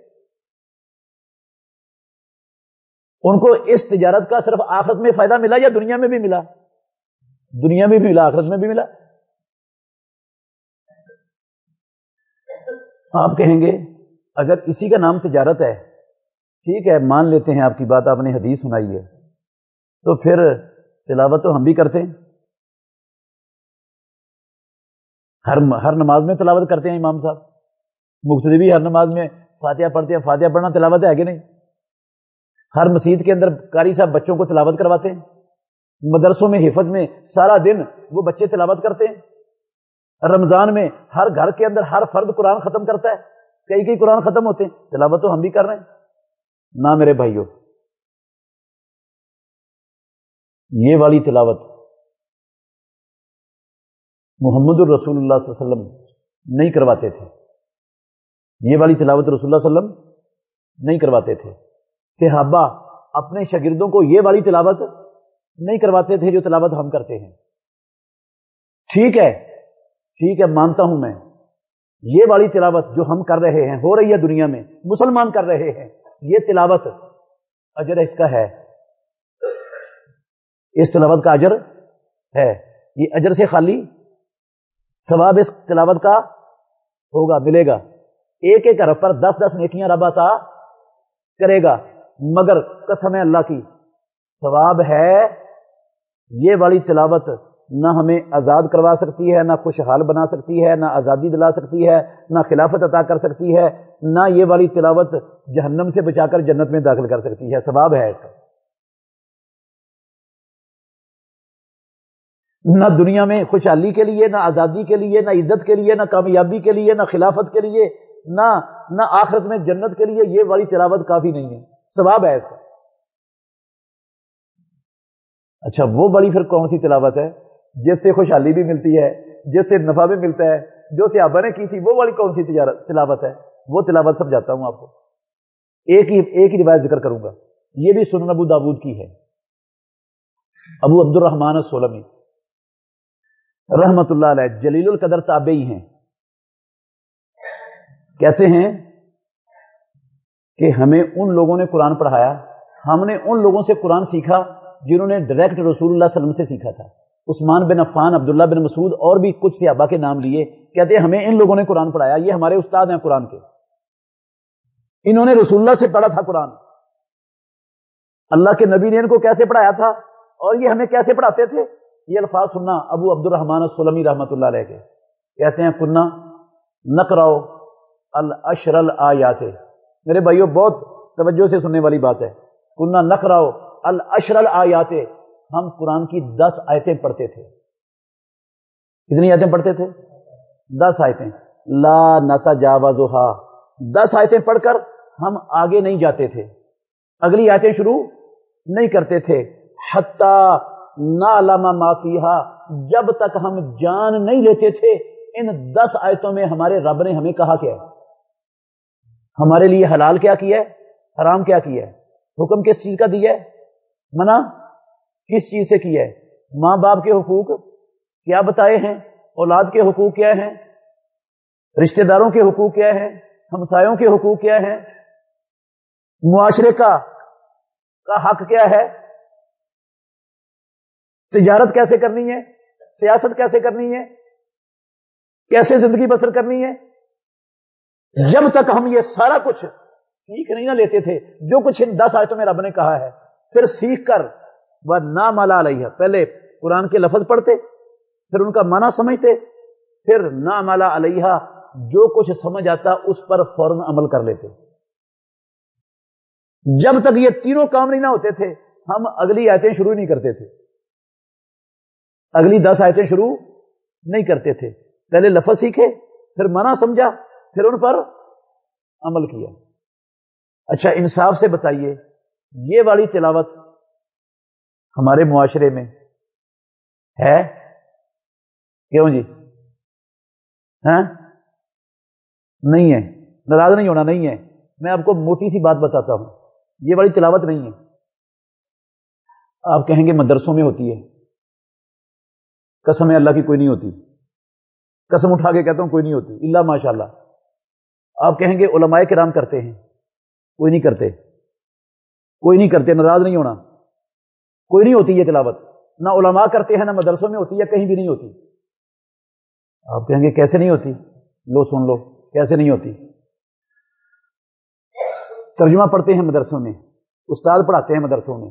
ان کو اس تجارت کا صرف آخرت میں فائدہ ملا یا دنیا میں بھی ملا؟ دنیا میں بھی ملا، آخرت میں بھی ملا۔ آپ کہیں گے، اگر اسی کا نام تجارت ہے، ٹھیک ہے، مان لیتے ہیں آپ کی بات، آپ نے حدیث سنائی ہے، تو پھر تلاوت تو ہم بھی کرتے ہیں۔ ہر ہر نماز میں تلاوت کرتے ہیں امام صاحب؟ مفت بھی ہر نماز میں فاتحہ پڑھتے ہیں، فاتحہ پڑھنا تلاوت ہے کہ نہیں؟ ہر مسجد کے اندر قاری صاحب بچوں کو تلاوت کرواتے ہیں؟ مدرسوں میں، حفظ میں سارا دن وہ بچے تلاوت کرتے ہیں؟ رمضان میں ہر گھر کے اندر ہر فرد قرآن ختم کرتا ہے؟ کئی کئی قرآن ختم ہوتے ہیں، تلاوت تو ہم بھی کر رہے ہیں۔ نہ میرے بھائیوں یہ والی تلاوت محمد الرسول اللہ صلی اللہ علیہ وسلم نہیں کرواتے تھے۔ یہ والی تلاوت رسول اللہ صلی اللہ علیہ وسلم نہیں کرواتے تھے۔ صحابہ اپنے شاگردوں کو یہ والی تلاوت نہیں کرواتے تھے جو تلاوت ہم کرتے ہیں۔ ٹھیک ہے ٹھیک ہے، مانتا ہوں میں۔ یہ والی تلاوت جو ہم کر رہے ہیں، ہو رہی ہے دنیا میں، مسلمان کر رہے ہیں، یہ تلاوت اجر اس کا ہے۔ اس تلاوت کا اجر ہے۔ یہ اجر سے خالی ثواب اس تلاوت کا ہوگا، ملے گا۔ ایک ایک حرف پر دس دس نیکیاں رب عطا کرے گا۔ مگر قسم اللہ کی، ثواب ہے یہ والی تلاوت۔ نہ ہمیں آزاد کروا سکتی ہے، نہ خوشحال بنا سکتی ہے، نہ آزادی دلا سکتی ہے، نہ خلافت عطا کر سکتی ہے، نہ یہ والی تلاوت جہنم سے بچا کر جنت میں داخل کر سکتی ہے۔ ثواب ہے نہ دنیا میں خوشحالی کے لیے، نہ آزادی کے لیے، نہ عزت کے لیے، نہ کامیابی کے لیے، نہ خلافت کے لیے، نہ نہ آخرت میں جنت کے لیے یہ والی تلاوت کافی نہیں ہے۔ ثواب ہے اس کا۔ اچھا وہ بڑی پھر کون سی تلاوت ہے؟ جس سے خوشحالی بھی ملتی ہے، جس سے نفع بھی ملتا ہے، جو صحابہ نے کی تھی، وہ والی کون سی تلاوت ہے؟ وہ تلاوت سب جاتا ہوں آپ کو۔ ایک ہی ایک ہی روایت ذکر کروں گا۔ یہ بھی سنن ابو داود کی ہے۔ ابو عبد الرحمان سولمی رحمت اللہ علیہ، جلیل القدر تابعی ہیں۔ کہتے ہیں کہ ہمیں ان لوگوں نے قرآن پڑھایا، ہم نے ان لوگوں سے قرآن سیکھا جنہوں نے ڈائریکٹ رسول اللہ علیہ وسلم سے سیکھا تھا۔ عثمان بن عفان، عبداللہ بن مسعود اور بھی کچھ صحابہ کے نام لیے کہتے ہیں، ہمیں ان لوگوں نے قرآن پڑھایا، یہ ہمارے استاد ہیں قرآن کے۔ انہوں نے رسول اللہ سے پڑھا تھا قرآن۔ اللہ کے نبی نے ان کو کیسے پڑھایا تھا اور یہ ہمیں کیسے پڑھاتے تھے؟ یہ الفاظ سننا ابو عبد الرحمان السلمی رحمۃ اللہ علیہ کے۔ کہتے ہیں، کنہ نقراؤ الاشر الآیات۔ میرے بھائیوں بہت توجہ سے سننے والی بات ہے۔ کنہ نقراؤ الاشر الآیات۔ ہم قرآن کی دس آیتیں پڑھتے تھے۔ کتنی آیتیں پڑھتے تھے؟ دس آیتیں۔ لا نتا جاوا دس آیتیں پڑھ کر ہم آگے نہیں جاتے تھے۔ اگلی آیتیں شروع نہیں کرتے تھے۔ حتی نہ علامہ معافیہ جب تک ہم جان نہیں لیتے تھے، ان دس آیتوں میں ہمارے رب نے ہمیں کہا کیا ہے؟ ہمارے لیے حلال کیا کیا ہے؟ حرام کیا کیا ہے؟ حکم کس چیز کا دیا ہے؟ منع کس چیز سے کیا ہے؟ ماں باپ کے حقوق کیا بتائے ہیں؟ اولاد کے حقوق کیا ہیں؟ رشتہ داروں کے حقوق کیا ہیں؟ ہمسایوں کے حقوق کیا ہیں؟ معاشرے کا کا حق کیا ہے؟ تجارت کیسے کرنی ہے؟ سیاست کیسے کرنی ہے؟ کیسے زندگی بسر کرنی ہے؟ جب تک ہم یہ سارا کچھ سیکھ نہیں نہ لیتے تھے، جو کچھ ان دس آیتوں میں رب نے کہا ہے، پھر سیکھ کر وہ نہ مالا علیہ پہلے قرآن کے لفظ پڑھتے، پھر ان کا معنی سمجھتے، پھر نہ مالا علیہ جو کچھ سمجھ آتا، اس پر فوراً عمل کر لیتے۔ جب تک یہ تینوں کام نہیں نہ ہوتے تھے، ہم اگلی آیتیں شروع نہیں کرتے تھے۔ اگلی دس آیتیں شروع نہیں کرتے تھے۔ پہلے لفظ سیکھے، پھر منع سمجھا، پھر ان پر عمل کیا۔ اچھا انصاف سے بتائیے، یہ والی تلاوت ہمارے معاشرے میں ہے؟ کیوں جی؟ ہاں؟ نہیں ہے۔ ناراض نہیں ہونا، نہیں ہے۔ میں آپ کو موٹی سی بات بتاتا ہوں۔ یہ بڑی تلاوت نہیں ہے۔ آپ کہیں گے مدرسوں میں ہوتی ہے۔ قسم اللہ کی کوئی نہیں ہوتی۔ قسم اٹھا کے کہتا ہوں کوئی نہیں ہوتی۔ اللہ ماشاء اللہ آپ کہیں گے علماء کرام کرتے ہیں۔ کوئی نہیں کرتے۔ کوئی نہیں کرتے، ناراض نہیں ہونا۔ کوئی نہیں ہوتی یہ تلاوت۔ نہ علماء کرتے ہیں، نہ مدرسوں میں ہوتی ہے کہیں بھی نہیں ہوتی۔ آپ کہیں گے کیسے نہیں ہوتی؟ لو سن لو، کیسے نہیں ہوتی؟ ترجمہ پڑھتے ہیں مدرسوں میں، استاد پڑھاتے ہیں مدرسوں میں۔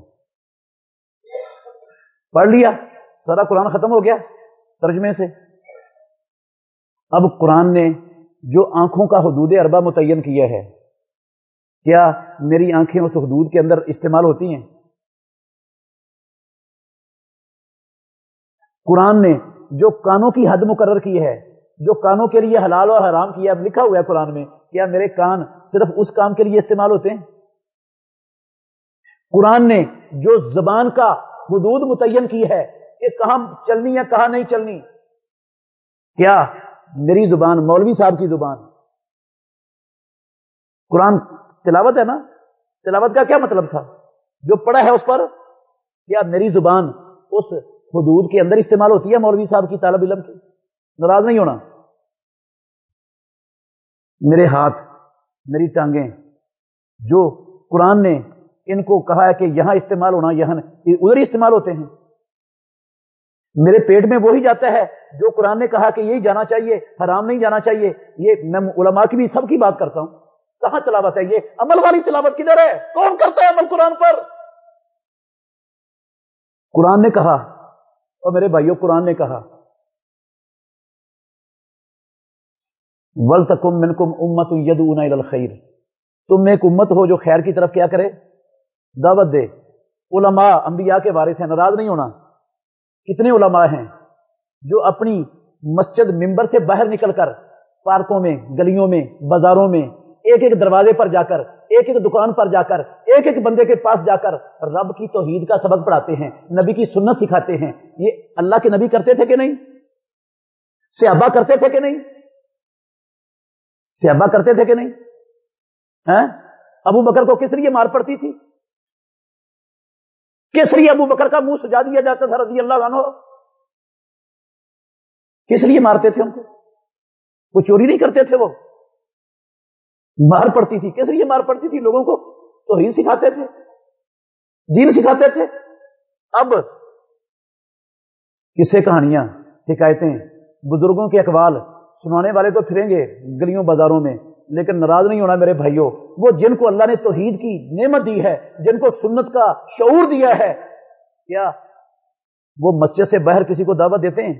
پڑھ لیا۔ سارا قرآن ختم ہو گیا ترجمے سے۔ اب قرآن نے جو آنکھوں کا حدود اربا متعین کیا ہے، کیا میری آنکھیں اس حدود کے اندر استعمال ہوتی ہیں؟ قرآن نے جو کانوں کی حد مقرر کی ہے، جو کانوں کے لیے حلال اور حرام کیا، اب لکھا ہوا ہے قرآن میں، کیا میرے کان صرف اس کام کے لیے استعمال ہوتے ہیں؟ قرآن نے جو زبان کا حدود متعین کی ہے کہ کہاں چلنی ہے کہاں نہیں چلنی۔ کیا میری زبان مولوی صاحب کی زبان۔ قرآن تلاوت ہے نا؟ تلاوت کا کیا مطلب تھا؟ جو پڑھا ہے اس پر، کیا میری زبان اس حدود کے اندر استعمال ہوتی ہے مولوی صاحب کی طالب علم کی؟ ناراض نہیں ہونا۔ میرے ہاتھ، میری ٹانگیں، جو قرآن نے ان کو کہا ہے کہ یہاں استعمال ہونا، یہاں ادھر ہی استعمال ہوتے ہیں۔ میرے پیٹ میں وہی جاتا ہے جو قرآن نے کہا کہ یہی جانا چاہیے، حرام نہیں جانا چاہیے۔ یہ میں علماء کی بھی سب کی بات کرتا ہوں۔ کہاں تلاوت ہے؟ یہ عمل والی تلاوت کدھر ہے؟ کون کرتا ہے عمل قرآن پر؟ قرآن نے کہا، اور میرے بھائیوں قرآن نے کہا ول تکم من کم امت ید الخیر تم میں ایک امت ہو جو خیر کی طرف کیا کرے؟ دعوت دے۔ علماء، انبیاء کے بارے سے ناراض نہیں ہونا۔ کتنے علماء ہیں جو اپنی مسجد ممبر سے باہر نکل کر پارکوں میں، گلیوں میں، بازاروں میں، ایک ایک دروازے پر جا کر، ایک ایک دکان پر جا کر، ایک ایک بندے کے پاس جا کر رب کی توحید کا سبق پڑھاتے ہیں، نبی کی سنت سکھاتے ہیں، یہ اللہ کے نبی کرتے تھے کہ نہیں؟ سیابا کرتے تھے کہ نہیں؟ سیابا کرتے تھے کہ نہیں؟ ہاں؟ ابو بکر کو کس لیے مار پڑتی تھی؟ کس لیے ابو بکر کا منہ سجا دیا جاتا تھا رضی اللہ عنہ؟ کس لیے مارتے تھے ان کو؟ وہ چوری نہیں کرتے تھے وہ؟ مار پڑتی تھی۔ کس لیے مار پڑتی تھی لوگوں کو؟ تو ہی سکھاتے تھے۔ دین سکھاتے تھے۔ اب کسے کہانیاں، حکایتیں؟ بزرگوں کے اقوال سنانے والے تو پھریں گے گلیوں بازاروں میں۔ لیکن ناراض نہیں ہونا میرے بھائیوں وہ جن کو اللہ نے توحید کی نعمت دی ہے، جن کو سنت کا شعور دیا ہے، کیا وہ مسجد سے باہر کسی کو دعوت دیتے ہیں؟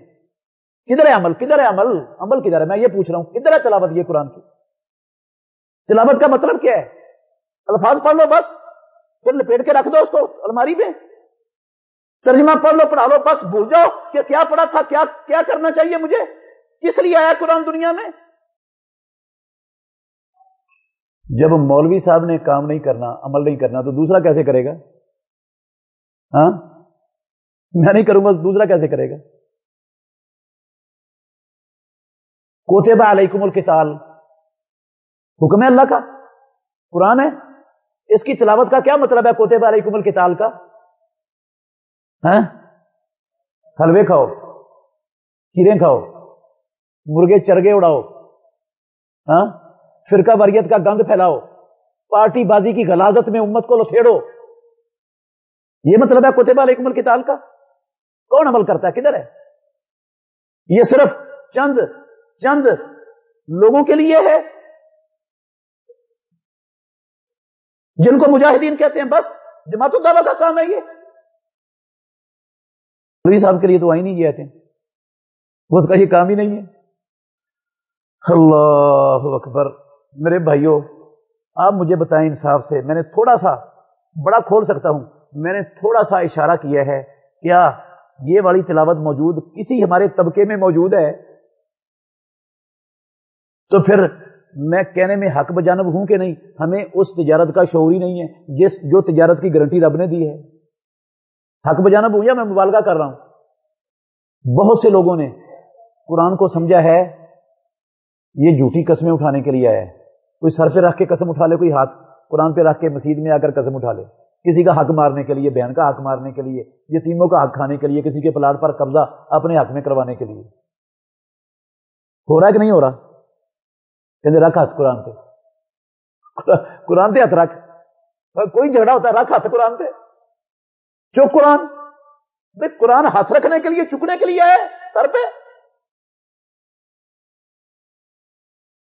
کدھر ہے عمل؟ کدھر ہے عمل؟ عمل کدھر ہے؟ میں یہ پوچھ رہا ہوں، کدھر ہے تلاوت یہ قرآن کی؟ تلاوت کا مطلب کیا ہے؟ الفاظ پڑھ لو بس پھر لپیٹ کے رکھ دو اس کو، الماری پہ ترجمہ پڑھ لو، پڑھا لو، بس بھول جاؤ کہ کیا پڑھا تھا، کیا کیا کرنا چاہیے مجھے؟ کس لیے آیا قرآن دنیا میں؟ جب مولوی صاحب نے کام نہیں کرنا، عمل نہیں کرنا، تو دوسرا کیسے کرے گا؟ ہاں؟ میں نہیں کروں گا دوسرا کیسے کرے گا؟ کوتبہ علیکم القتال۔ حکم ہے اللہ کا؟ قرآن ہے؟ اس کی تلاوت کا کیا مطلب ہے کوتے علیکم کمل کے تال کا ہاں؟ حلوے کھاؤ، کھیرے کھاؤ، مرغے چرگے اڑاؤ۔ ہاں؟ فرقہ وریت کا گند پھیلاؤ، پارٹی بازی کی غلازت میں امت کو لوٹھیڑو یہ مطلب ہے کوتے علیکم کمل تال کا؟ کون عمل کرتا ہے؟ کدھر ہے؟ یہ صرف چند چند لوگوں کے لیے ہے۔ جن کو مجاہدین کہتے ہیں، بس جماعت الدعوہ کا کام ہے یہ۔ صاحب کے لیے تو آئی نہیں گئے تھے اس کا یہ کام ہی نہیں ہے۔ اللہ اکبر۔ میرے بھائیوں آپ مجھے بتائیں انصاف سے، میں نے تھوڑا سا، بڑا کھول سکتا ہوں۔ میں نے تھوڑا سا اشارہ کیا ہے، کیا یہ والی تلاوت موجود کسی ہمارے طبقے میں موجود ہے؟ تو پھر میں کہنے میں حق بجانب ہوں کہ نہیں؟ ہمیں اس تجارت کا شعور ہی نہیں ہے، جس جو تجارت کی گارنٹی رب نے دی ہے۔ حق بجانب ہوں یا میں مبالغہ کر رہا ہوں؟ بہت سے لوگوں نے قرآن کو سمجھا ہے، یہ جھوٹی قسمیں اٹھانے کے لیے آیا ہے۔ کوئی سر پہ رکھ کے قسم اٹھا لے، کوئی ہاتھ قرآن پہ رکھ کے مسجد میں آ کر قسم اٹھا لے۔ کسی کا حق مارنے کے لیے، بہن کا حق مارنے کے لیے، یتیموں کا حق کھانے کے لیے، کسی کے پلاٹ پر قبضہ اپنے حق میں کروانے کے لیے۔ ہو رہا ہے کہ نہیں ہو رہا؟ کہ رکھ ہاتھ قرآن پہ۔ قرآن پہ ہاتھ رکھ۔ کوئی جھگڑا ہوتا ہے، رکھ ہاتھ قرآن پہ۔ چوک قرآن۔ بھائی، قرآن ہاتھ رکھنے کے لیے، چکنے کے لیے ہے، سر پہ۔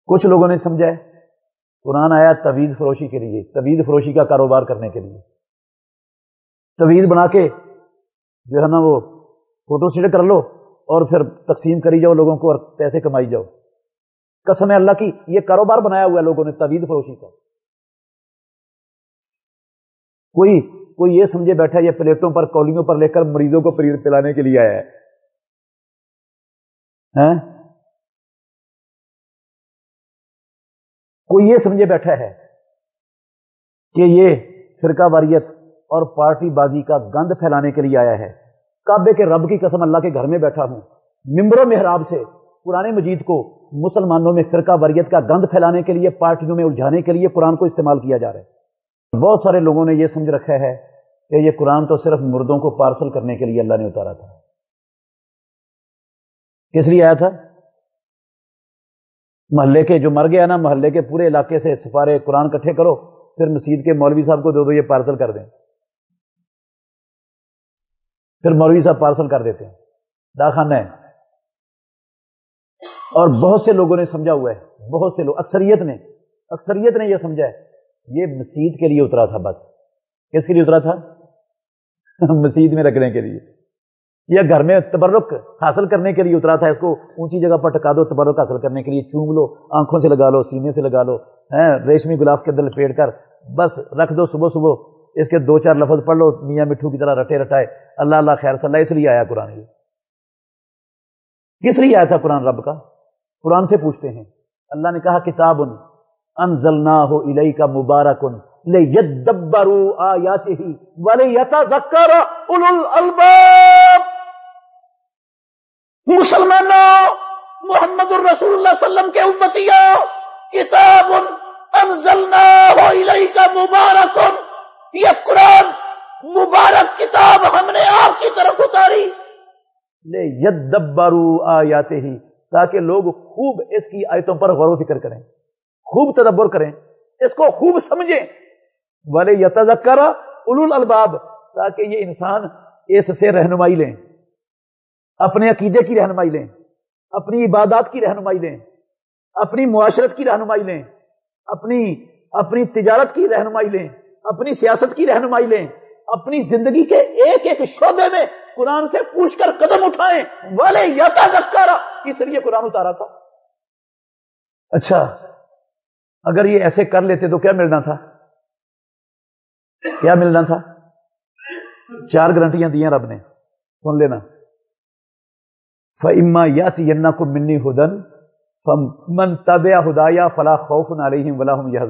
کچھ لوگوں نے سمجھا ہے قرآن آیا طویل فروشی کے لیے طویل فروشی کا کاروبار کرنے کے لیے۔ طویل بنا کے جو ہے نا وہ فوٹو سیٹ کر لو اور پھر تقسیم کری جاؤ لوگوں کو اور پیسے کمائی جاؤ۔ قسم اللہ کی، یہ کاروبار بنایا ہوا ہے لوگوں نے طویل فروشی کا۔ کوئی کوئی یہ سمجھے بیٹھا یہ پلیٹوں پر، کولیوں پر لے کر مریضوں کو پلانے کے لیے آیا ہے۔ ہاں؟ کوئی یہ سمجھے بیٹھا ہے کہ یہ فرقہ واریت اور پارٹی بازی کا گند پھیلانے کے لیے آیا ہے۔ کعبے کے رب کی قسم اللہ کے گھر میں بیٹھا ہوں۔ ممبر و محراب سے پرانے مجید کو مسلمانوں میں فرقہ وریت کا گند پھیلانے کے لیے، پارٹیوں میں الجھانے کے لیے قرآن کو استعمال کیا جا رہا ہے۔ بہت سارے لوگوں نے یہ سمجھ رکھا ہے کہ یہ قرآن تو صرف مردوں کو پارسل کرنے کے لیے اللہ نے اتارا تھا۔ کس لیے آیا تھا؟ محلے کے جو مر گیا نا، محلے کے پورے علاقے سے سفارے قرآن کٹھے کرو، پھر مسجد کے مولوی صاحب کو دو دو یہ پارسل کر دیں۔ پھر مولوی صاحب پارسل کر دیتے ہیں۔ داخانہ ہے۔ اور بہت سے لوگوں نے سمجھا ہوا ہے، بہت سے لوگ، اکثریت نے اکثریت نے یہ سمجھا ہے۔ یہ مسجد کے لیے اترا تھا بس۔ کس کے لیے اترا تھا؟ [LAUGHS] مسجد میں رکھنے کے لیے۔ یا گھر میں تبرک حاصل کرنے کے لیے اترا تھا، اس کو اونچی جگہ پر ٹکا دو، تبرک حاصل کرنے کے لیے چوم لو، آنکھوں سے لگا لو، سینے سے لگا لو ریشمی گلاف کے اندر لپیٹ کر بس رکھ دو صبح صبح، اس کے دو چار لفظ پڑھ لو، میاں مٹھو کی طرح رٹے رٹائے، اللہ اللہ خیر صلی اللہ اس لیے آیا قرآن یہ۔ کس لیے آیا تھا قرآن رب کا؟ قرآن سے پوچھتے ہیں۔ اللہ نے کہا کتاب انزلنا ہو الئی کا مبارکن لے یدبرو آیاتی والے یتا ذکر الباب مسلمانوں، محمد الرسول اللہ علیہ وسلم کے امتیوں کتاب انزلنا ہو کا مبارکن یہ قرآن مبارک کتاب ہم نے آپ کی طرف اتاری۔ لے یدبرو آیاتی ہی تاکہ لوگ خوب اس کی آیتوں پر غور و فکر کریں، خوب تدبر کریں، اس کو خوب سمجھیں۔ والے یتذکر اول الباب تاکہ یہ انسان اس سے رہنمائی لیں۔ اپنے عقیدے کی رہنمائی لیں، اپنی عبادات کی رہنمائی لیں، اپنی معاشرت کی رہنمائی لیں، اپنی اپنی تجارت کی رہنمائی لیں، اپنی سیاست کی رہنمائی لیں، اپنی زندگی کے ایک ایک شعبے میں قرآن سے پوچھ کر قدم اٹھائیں۔ والے یتا زکارا کس لیے قرآن اتارا تھا۔ اچھا اگر یہ ایسے کر لیتے تو کیا ملنا تھا؟ کیا ملنا تھا؟ چار گرنٹیاں دیا رب نے۔ سن لینا۔ فما یات ینا کو منی ہدن من تب ہدایا فلا خوف علیہم ولا ہم یہ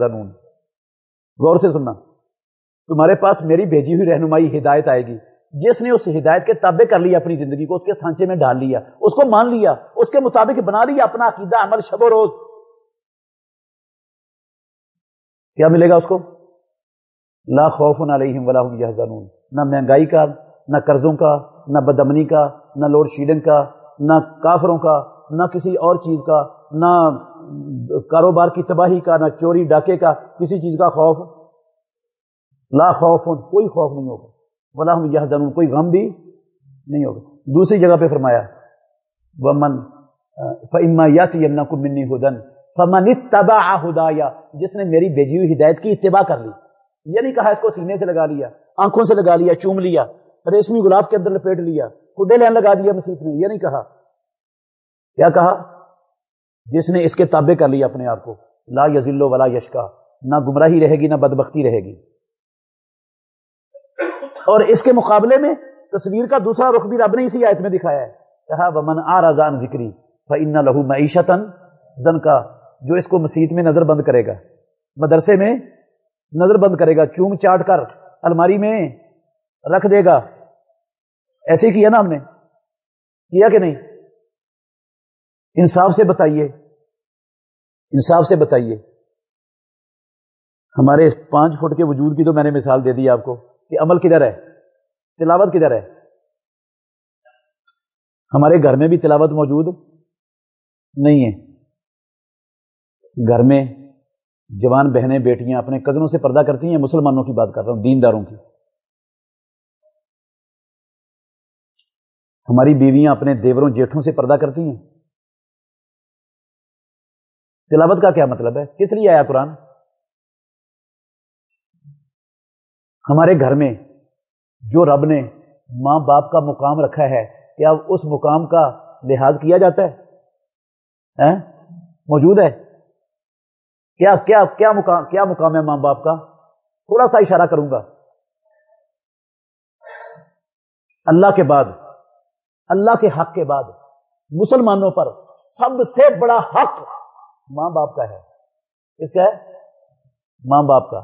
غور سے سننا۔ تمہارے پاس میری بھیجی ہوئی رہنمائی ہدایت آئے گی۔ جس نے اس ہدایت کے تابع کر لیا اپنی زندگی کو، اس کے سانچے میں ڈال لیا، اس کو مان لیا، اس کے مطابق بنا لیا اپنا عقیدہ، عمل، شب و روز۔ کیا ملے گا اس کو؟ لا خوف علیہم ولا هم يحزنون نہ مہنگائی کا، نہ قرضوں کا، نہ بدمنی کا، نہ لوڈ شیڈنگ کا نہ کافروں کا، نہ کسی اور چیز کا، نہ کاروبار کی تباہی کا، نہ چوری ڈاکے کا، کسی چیز کا خوف، لا خوف، کوئی خوف نہیں ہوگا۔ بلا ہم یہ کوئی غم بھی نہیں ہوگا۔ دوسری جگہ پہ فرمایا، ومن فما یاتی کو منی ہدن فمن تبا ہدایا جس نے میری بھیجی ہوئی ہدایت کی اتباع کر لی۔ یہ نہیں کہا اس کو سینے سے لگا لیا، آنکھوں سے لگا لیا، چوم لیا، ریشمی گلاب کے اندر لپیٹ لیا۔ کڈے لین لگا دیا مسیح نے یہ نہیں کہا۔ کیا کہا؟ جس نے اس کے تابع کر لیا اپنے آپ کو۔ لا یزلو ولا یشکا نہ گمراہی رہے گی، نہ بدبختی رہے گی۔ اور اس کے مقابلے میں تصویر کا دوسرا رخ بھی رب نے اسی آیت میں دکھایا ہے۔ کہا، ومن آ رضان ذکری فن لہو معیشت زن کا جو اس کو مسیح میں نظر بند کرے گا۔ مدرسے میں نظر بند کرے گا، چوم چاٹ کر، الماری میں رکھ دے گا۔ ایسے ہی کیا نا ہم نے؟ کیا کہ نہیں؟ انصاف سے بتائیے۔ انصاف سے بتائیے۔ ہمارے پانچ فٹ کے وجود کی تو میں نے مثال دے دی آپ کو کہ عمل کدھر ہے؟ تلاوت کدھر ہے؟ ہمارے گھر میں بھی تلاوت موجود نہیں ہے۔ گھر میں جوان بہنیں بیٹیاں اپنے قدروں سے پردہ کرتی ہیں، مسلمانوں کی بات کر رہا ہوں، دینداروں کی۔ ہماری بیویاں اپنے دیوروں جیٹھوں سے پردہ کرتی ہیں۔ تلاوت کا کیا مطلب ہے؟ کس لیے آیا قرآن؟ ہمارے گھر میں جو رب نے ماں باپ کا مقام رکھا ہے، کیا اس مقام کا لحاظ کیا جاتا ہے؟ موجود ہے۔ کیا کیا کیا مقام کیا مقام ہے ماں باپ کا؟ تھوڑا سا اشارہ کروں گا۔ اللہ کے بعد اللہ کے حق کے بعد مسلمانوں پر سب سے بڑا حق ماں باپ کا ہے۔ اس کا ہے؟ ماں باپ کا۔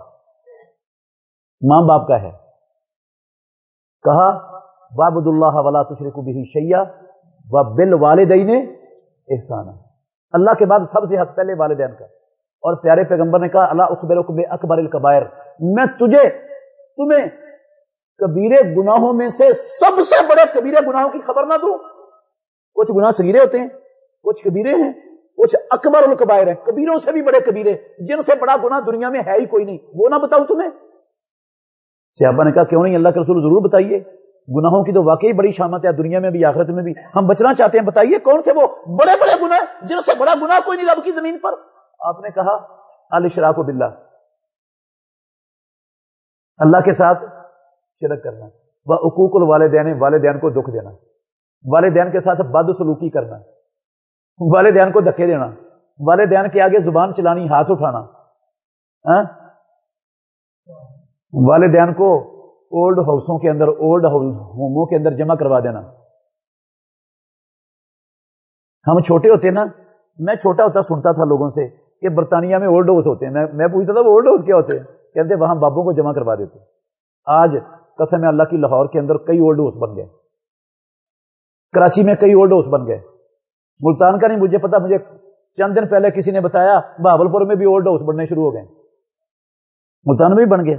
ماں باپ کا ہے۔ کہا بابد اللہ ولا تشرک بھی شیا و بل والدین احسان اللہ کے بعد سب سے حق پہلے والدین کا۔ اور پیارے پیغمبر نے کہا، اللہ اخبر اکبر القبائر میں تجھے، تمہیں کبیرے گناہوں میں سے سب سے بڑے کبیرے گناہوں کی خبر نہ دوں کچھ گناہ سگیرے ہوتے ہیں، کچھ کبیرے ہیں، کچھ اکبر القبائر ہیں۔ کبیروں سے بھی بڑے کبیرے، جن سے بڑا گناہ دنیا میں ہے ہی کوئی نہیں۔ وہ نہ بتاؤ تمہیں۔ سیابا نے کہا، کیوں نہیں؟ اللہ کے رسول ضرور بتائیے۔ گناہوں کی تو واقعی بڑی شامت ہے، دنیا میں بھی، آخرت میں بھی۔ ہم بچنا چاہتے ہیں، بتائیے کون سے وہ بڑے بڑے گناہ جن سے بڑا گناہ کوئی نہیں، رب کی زمین پر۔ آپ نے کہا الشراک بلّہ اللہ کے ساتھ شرک کرنا وہ اکوک الوالدین، والدین کو دکھ دینا، والدین کے ساتھ بد سلوکی کرنا، والدین کو دھکے دینا، والدین کے آگے زبان چلانی، ہاتھ اٹھانا ہاں؟ والدین کو اولڈ ہاؤسوں کے اندر اولڈ ہوموں کے اندر جمع کروا دینا۔ ہم چھوٹے ہوتے نا، میں چھوٹا ہوتا، سنتا تھا لوگوں سے کہ برطانیہ میں اولڈ ہاؤس ہوتے ہیں۔ میں پوچھتا تھا وہ اولڈ ہاؤس کیا ہوتے ہیں؟ کہتے وہاں بابوں کو جمع کروا دیتے۔ آج قسم اللہ کی لاہور کے اندر کئی اولڈ ہاؤس بن گئے۔ کراچی میں کئی اولڈ ہاؤس بن گئے۔ ملتان کا نہیں، مجھے پتا مجھے چند دن پہلے کسی نے بتایا بہبل پور میں بھی اولڈ ہاؤس بننے شروع ہو گئے۔ ملتان میں بھی بن گیا۔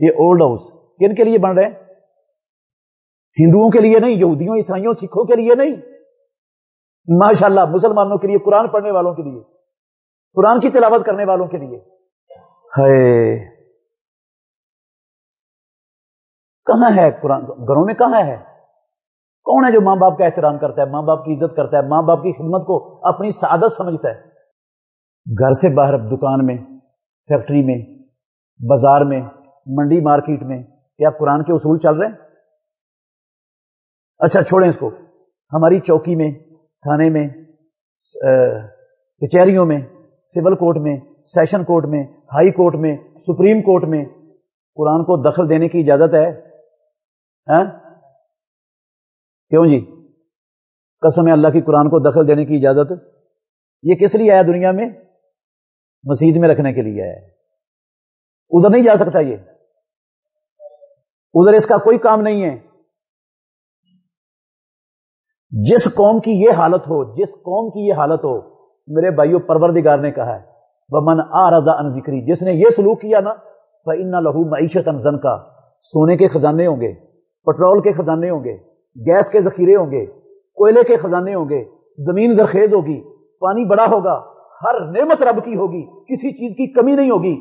یہ اولڈ ہاؤس کن کے لیے بن رہے ہیں؟ ہندوؤں کے لیے نہیں، یہودیوں، عیسائیوں، سکھوں کے لیے نہیں۔ ماشاء اللہ مسلمانوں کے لیے، قرآن پڑھنے والوں کے لیے۔ قرآن کی تلاوت کرنے والوں کے لیے۔ ہے کہاں ہے قرآن؟ گھروں میں کہاں ہے؟ کون ہے جو ماں باپ کا احترام کرتا ہے ماں باپ کی عزت کرتا ہے ماں باپ کی خدمت کو اپنی سعادت سمجھتا ہے؟ گھر سے باہر، دکان میں، فیکٹری میں، بازار میں، منڈی مارکیٹ میں، کیا قرآن کے اصول چل رہے ہیں؟ اچھا چھوڑیں اس کو۔ ہماری چوکی میں، تھانے میں کچہریوں میں، سول کورٹ میں، سیشن کورٹ میں، ہائی کورٹ میں، سپریم کورٹ میں قرآن کو دخل دینے کی اجازت ہے؟ ہاں؟ کیوں جی؟ قسم اللہ کی قرآن کو دخل دینے کی اجازت یہ کس لیے آیا دنیا میں؟ مسجد میں رکھنے کے لیے آیا ادھر نہیں جا سکتا یہ۔ ادھر اس کا کوئی کام نہیں ہے۔ جس قوم کی یہ حالت ہو، جس قوم کی یہ حالت ہو، میرے بھائیوں پروردگار نے کہا ہے من آ رضا ان ذکری جس نے یہ سلوک کیا نا بھائی ان لہو معیشت انزن کا سونے کے خزانے ہوں گے۔ پٹرول کے خزانے ہوں گے، گیس کے ذخیرے ہوں گے، کوئلے کے خزانے ہوں گے، زمین زرخیز ہوگی، پانی بڑا ہوگا، ہر نعمت رب کی ہوگی، کسی چیز کی کمی نہیں ہوگی۔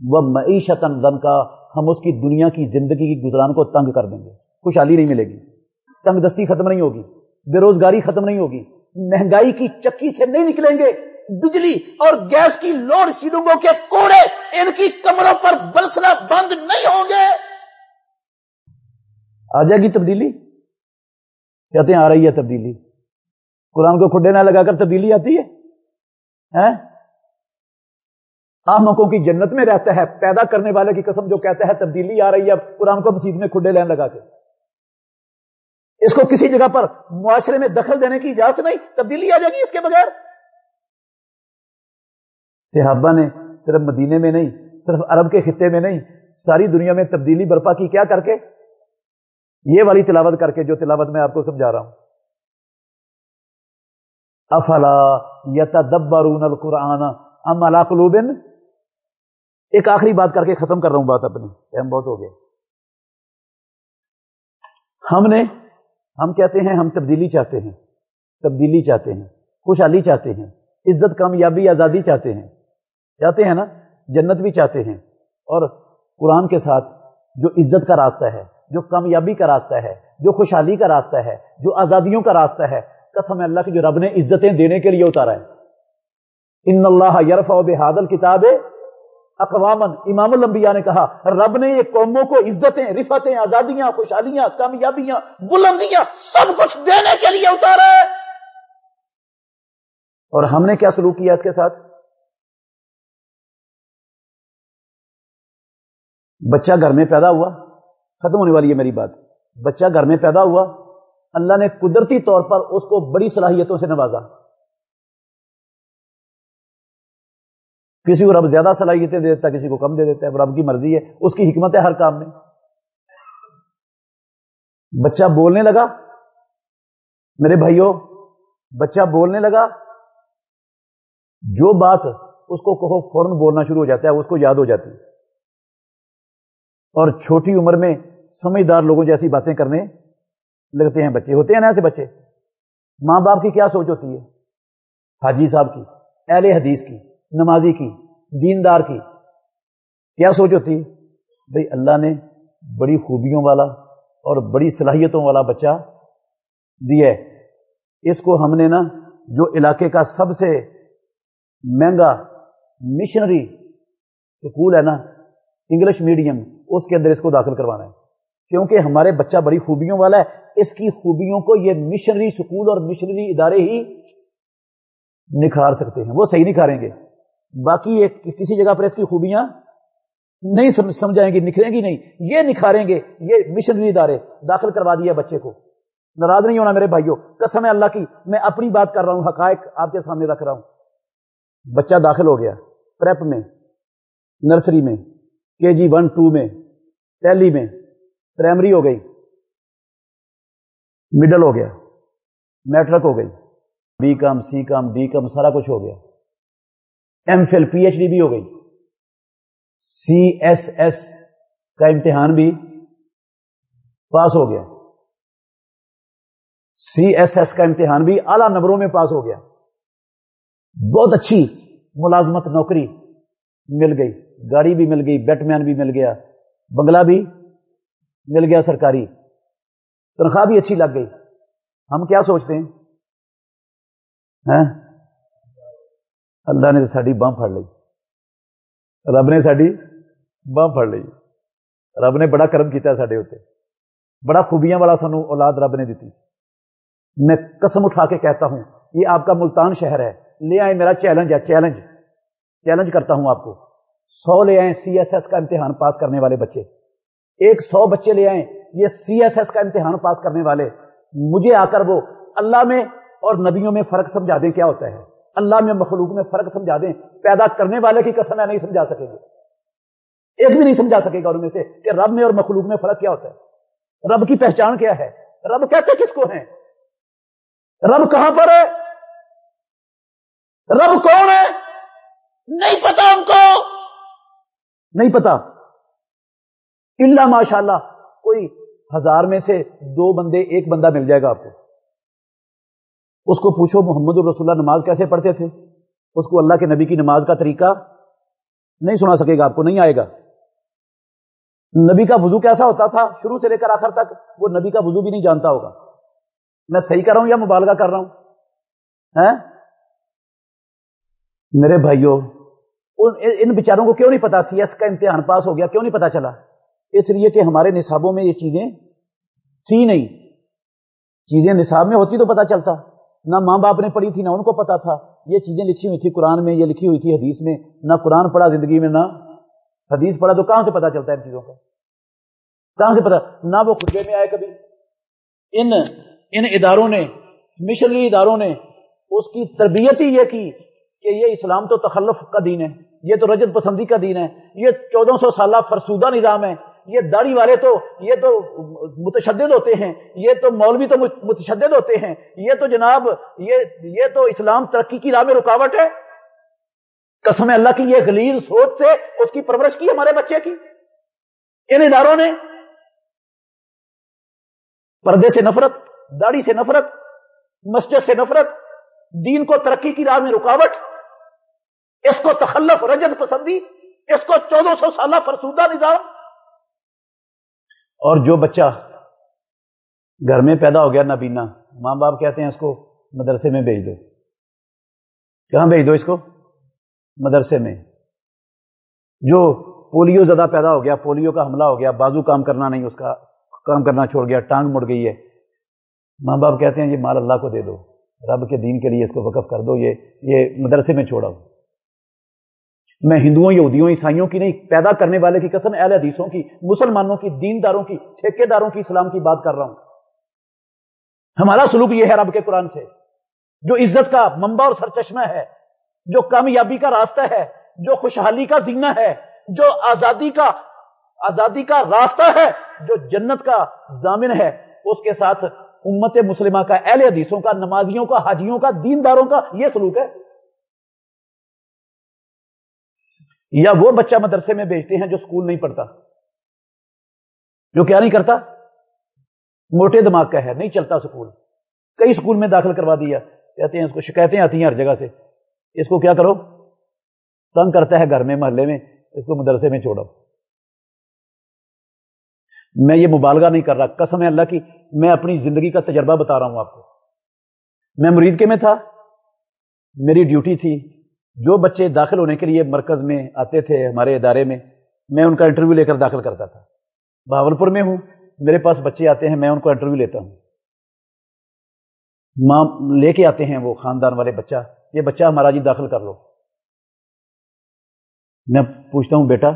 وہ معیشت انزن کا ہم اس کی دنیا کی زندگی کی گزران کو تنگ کر دیں گے۔ خوشحالی نہیں ملے گی، تنگ دستی ختم نہیں ہوگی، بے روزگاری ختم نہیں ہوگی، مہنگائی کی چکی سے نہیں نکلیں گے۔ بجلی اور گیس کی لوڈ شیڈنگوں کے کوڑے ان کی کمروں پر برسنا بند نہیں ہوں گے۔ آ جائے گی تبدیلی؟ کہتے ہیں آ رہی ہے تبدیلی۔ قرآن کو کھڈے نہ لگا کر تبدیلی آتی ہے؟ آمکوں کی جنت میں رہتا ہے، پیدا کرنے والے کی قسم جو کہتا ہے تبدیلی آ رہی ہے قرآن کو مسجد میں کھڈے لین لگا کے۔ اس کو کسی جگہ پر معاشرے میں دخل دینے کی اجازت نہیں، تبدیلی آ جائے گی اس کے بغیر۔ صحابہ نے صرف مدینے میں نہیں، صرف عرب کے خطے میں نہیں، ساری دنیا میں تبدیلی برپا کی کیا کر کے؟ یہ والی تلاوت کر کے جو تلاوت میں آپ کو سمجھا رہا ہوں۔ افلا یتدبرون القرآن ام علا قلوبن؟ ایک آخری بات کر کے ختم کر رہا ہوں بات اپنی، ٹائم بہت ہو گیا۔ ہم نے، ہم کہتے ہیں ہم تبدیلی چاہتے ہیں، تبدیلی چاہتے ہیں، خوشحالی چاہتے ہیں، عزت، کامیابی، آزادی چاہتے ہیں۔ چاہتے ہیں نا، جنت بھی چاہتے ہیں۔ اور قرآن کے ساتھ جو عزت کا راستہ ہے جو کامیابی کا راستہ ہے، جو خوشحالی کا راستہ ہے، جو آزادیوں کا راستہ ہے، قسم اللہ کی جو رب نے عزتیں دینے کے لیے اتارا ہے۔ ان اللہ یرف و بحادل کتاب اقوام امام الانبیاء نے کہا، رب نے یہ قوموں کو عزتیں رفتیں آزادیاں، خوشحالیاں، کامیابیاں، بلندیاں سب کچھ دینے کے لیے اتارا ہے اور ہم نے کیا سلوک کیا اس کے ساتھ؟ بچہ گھر میں پیدا ہوا۔ ختم ہونے والی ہے میری بات۔ بچہ گھر میں پیدا ہوا، اللہ نے قدرتی طور پر اس کو بڑی صلاحیتوں سے نوازا۔ کسی کو رب زیادہ صلاحیتیں دے دیتا ہے کسی کو کم دے دیتا ہے رب کی مرضی ہے، اس کی حکمت ہے ہر کام میں۔ بچہ بولنے لگا، میرے بھائیوں، بچہ بولنے لگا، جو بات اس کو کہو، فوراً بولنا شروع ہو جاتا ہے، اس کو یاد ہو جاتی ہے۔ اور چھوٹی عمر میں سمجھدار لوگوں جیسی باتیں کرنے لگتے ہیں بچے، ہوتے ہیں نا ایسے بچے؟ ماں باپ کی کیا سوچ ہوتی ہے؟ حاجی صاحب کی، اہل حدیث کی، نمازی کی، دیندار کی، کیا سوچ ہوتی ہے؟ بھائی اللہ نے بڑی خوبیوں والا اور بڑی صلاحیتوں والا بچہ دیا ہے۔ اس کو ہم نے نا، جو علاقے کا سب سے مہنگا مشنری سکول ہے نا انگلش میڈیم اس کے اندر اس کو داخل کروانا ہے۔ کیونکہ ہمارے بچہ بڑی خوبیوں والا ہے، اس کی خوبیوں کو یہ مشنری سکول اور مشنری ادارے ہی نکھار سکتے ہیں۔ وہ صحیح نکھاریں گے۔ باقی ایک کسی جگہ پر اس کی خوبیاں نہیں سمجھائیں گے نکھریں گی نہیں۔ یہ نکھاریں گے، یہ مشنری ادارے داخل کروا دیا بچے کو۔ ناراض نہیں ہونا میرے بھائیوں، قسم ہے اللہ کی، میں اپنی بات کر رہا ہوں، حقائق آپ کے سامنے رکھ رہا ہوں۔ بچہ داخل ہو گیا، پریپ میں، نرسری میں۔ کے جی ون، ٹو میں پہلی میں، پرائمری ہو گئی مڈل ہو گیا میٹرک ہو گئی be com C com D کام، سارا کچھ ہو گیا۔ M Phil P H D بھی ہو گئی۔ سی ایس ایس کا امتحان بھی پاس ہو گیا۔ سی ایس ایس کا امتحان بھی اعلی نمبروں میں پاس ہو گیا۔ بہت اچھی ملازمت نوکری۔ مل گئی، گاڑی بھی مل گئی بیٹ مین بھی مل گیا، بنگلہ بھی مل گیا سرکاری۔ تنخواہ بھی اچھی لگ گئی۔ ہم کیا سوچتے ہیں؟ ہاں؟ اللہ نے ساری باں پھڑ لی۔ رب نے ساری باں پھڑ لی۔ رب نے بڑا کرم کیا سارے اتنے بڑا خوبیاں والا سانو اولاد رب نے دیتی میں قسم اٹھا کے کہتا ہوں، یہ آپ کا ملتان شہر ہے۔ لے آئے میرا چیلنج ہے، چیلنج۔ چیلنج کرتا ہوں آپ کو۔ سو لے آئیں سی ایس ایس کا امتحان پاس کرنے والے بچے۔ ایک سو بچے لے آئیں، یہ سی ایس ایس کا امتحان پاس کرنے والے۔ مجھے آ کر وہ، اللہ میں اور نبیوں میں فرق سمجھا دیں کیا ہوتا ہے۔ اللہ میں مخلوق میں فرق سمجھا دیں۔ پیدا کرنے والے کی قسم ہے نہیں سمجھا سکیں گے ایک بھی نہیں سمجھا سکے گا ان میں سے کہ رب میں اور مخلوق میں فرق کیا ہوتا ہے۔ رب کی پہچان کیا ہے؟ رب کہتے کس کو ہیں؟ رب کہاں پر ہے؟ رب کون ہے؟ نہیں پتا ان کو۔ نہیں پتا۔ اللہ ماشاء اللہ کوئی ہزار میں سے دو بندے، ایک بندہ مل جائے گا آپ کو۔ اس کو پوچھو محمد الرسول اللہ نماز کیسے پڑھتے تھے؟ اس کو اللہ کے نبی کی نماز کا طریقہ نہیں سنا سکے گا آپ کو، نہیں آئے گا۔ نبی کا وضو کیسا ہوتا تھا؟ شروع سے لے کر آخر تک وہ نبی کا وضو بھی نہیں جانتا ہوگا۔ میں صحیح کر رہا ہوں یا مبالغہ کر رہا ہوں؟ میرے بھائیوں ان بیچاروں کو کیوں نہیں پتا? سی ایس کا امتحان پاس ہو گیا، کیوں نہیں پتا چلا؟ اس لیے کہ ہمارے نصابوں میں یہ چیزیں تھی نہیں۔ چیزیں نصاب میں ہوتی تو پتا چلتا۔ نہ ماں باپ نے پڑھی تھی، نہ ان کو پتا تھا۔ یہ چیزیں لکھی ہوئی تھی قرآن میں، یہ لکھی ہوئی تھی حدیث میں۔ نہ قرآن پڑھا زندگی میں، نہ حدیث پڑھا، تو کہاں سے پتا چلتا ہے ان چیزوں کا؟ کہاں سے پتا؟ نہ وہ خطبے میں آئے کبھی۔ ان ان اداروں نے، مشنری اداروں نے اس کی تربیت ہی یہ کی کہ یہ اسلام تو تخلف کا دین ہے۔ یہ تو رجت پسندی کا دین ہے، یہ چودہ سو سالہ فرسودہ نظام ہے، یہ داڑھی والے تو، یہ تو متشدد ہوتے ہیں، یہ تو مولوی تو متشدد ہوتے ہیں، یہ تو جناب، یہ یہ تو اسلام ترقی کی راہ میں رکاوٹ ہے۔ قسم اللہ کی یہ غلیظ سوچ سے اس کی پرورش کی ہمارے بچے کی۔ ان اداروں نے پردے سے نفرت، داڑھی سے نفرت، مسجد سے نفرت، دین کو ترقی کی راہ میں رکاوٹ اس کو تخلف رجت پسندی، اس کو چودہ سو سالہ فرسودہ نظام۔ اور جو بچہ گھر میں پیدا ہو گیا نابینا، ماں باپ کہتے ہیں اس کو مدرسے میں بھیج دو۔ کہاں بھیج دو اس کو؟ مدرسے میں۔ جو پولیو زدہ پیدا ہو گیا، پولیو کا حملہ ہو گیا، بازو کام کرنا نہیں، اس کا کام کرنا چھوڑ گیا، ٹانگ مڑ گئی ہے۔ ماں باپ کہتے ہیں یہ مال اللہ کو دے دو، رب کے دین کے لیے اس کو وقف کر دو، یہ یہ مدرسے میں چھوڑا۔ میں ہندوؤں، یہودیوں، عیسائیوں کی نہیں، پیدا کرنے والے کی قسم، اہل حدیثوں کی، مسلمانوں کی، دینداروں کی ٹھیکے داروں کی اسلام کی بات کر رہا ہوں۔ ہمارا سلوک یہ ہے رب کے قرآن سے، جو عزت کا منبع اور سرچشمہ ہے، جو کامیابی کا راستہ ہے، جو خوشحالی کا زینہ ہے، جو آزادی کا آزادی کا راستہ ہے، جو جنت کا ضامن ہے، اس کے ساتھ امت مسلمہ کا، اہل حدیثوں کا، نمازیوں کا، حاجیوں کا، دینداروں کا، یہ سلوک ہے۔ یا وہ بچہ مدرسے میں بھیجتے ہیں جو اسکول نہیں پڑھتا، جو کیا نہیں کرتا؟ موٹے دماغ کا ہے، نہیں چلتا سکول۔ کئی سکول میں داخل کروا دیا، کہتے ہیں اس کو شکایتیں آتی ہیں ہر جگہ سے۔ اس کو کیا کرو؟ تنگ کرتا ہے گھر میں، محلے میں، اس کو مدرسے میں چھوڑو۔ میں یہ مبالغہ نہیں کر رہا، قسم ہے اللہ کی، میں اپنی زندگی کا تجربہ بتا رہا ہوں آپ کو۔ میں مرید کے میں تھا، میری ڈیوٹی تھی۔ جو بچے داخل ہونے کے لیے مرکز میں آتے تھے ہمارے ادارے میں میں ان کا انٹرویو لے کر داخل کرتا تھا۔ بھاولپور میں ہوں، میرے پاس بچے آتے ہیں، میں ان کو انٹرویو لیتا ہوں۔ ماں لے کے آتے ہیں وہ خاندان والے بچہ، یہ بچہ ہمارا جی داخل کر لو۔ میں پوچھتا ہوں، بیٹا،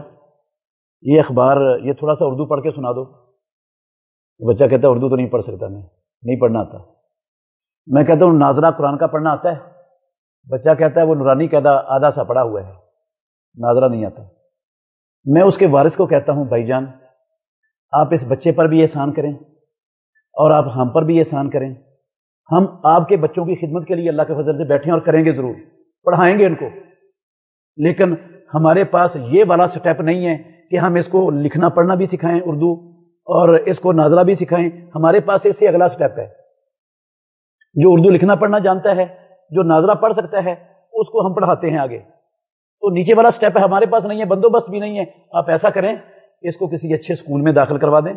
یہ اخبار، یہ تھوڑا سا اردو پڑھ کے سنا دو۔ بچہ کہتا ہے، اردو تو نہیں پڑھ سکتا میں، نہیں پڑھنا آتا۔ میں کہتا ہوں، ناظرہ قرآن کا پڑھنا آتا ہے۔ بچہ کہتا ہے وہ نورانی قیدا آدھا سا پڑا ہوا ہے، ناظرہ نہیں آتا۔ میں اس کے وارث کو کہتا ہوں، بھائی جان، آپ اس بچے پر بھی احسان کریں اور آپ ہم پر بھی احسان کریں۔ ہم آپ کے بچوں کی خدمت کے لیے اللہ کے فضل سے بیٹھیں اور کریں گے ضرور، پڑھائیں گے ان کو۔ لیکن ہمارے پاس یہ والا سٹیپ نہیں ہے کہ ہم اس کو لکھنا، پڑھنا بھی سکھائیں اردو اور اس کو ناظرہ بھی سکھائیں۔ ہمارے پاس اس سے اگلا سٹیپ ہے۔ جو اردو لکھنا، پڑھنا جانتا ہے جو ناظرہ پڑھ سکتا ہے، اس کو ہم پڑھاتے ہیں آگے۔ تو نیچے والا سٹیپ ہے، ہمارے پاس نہیں ہے، بندوبست بھی نہیں ہے۔ آپ ایسا کریں، اس کو کسی اچھے اسکول میں داخل کروا دیں۔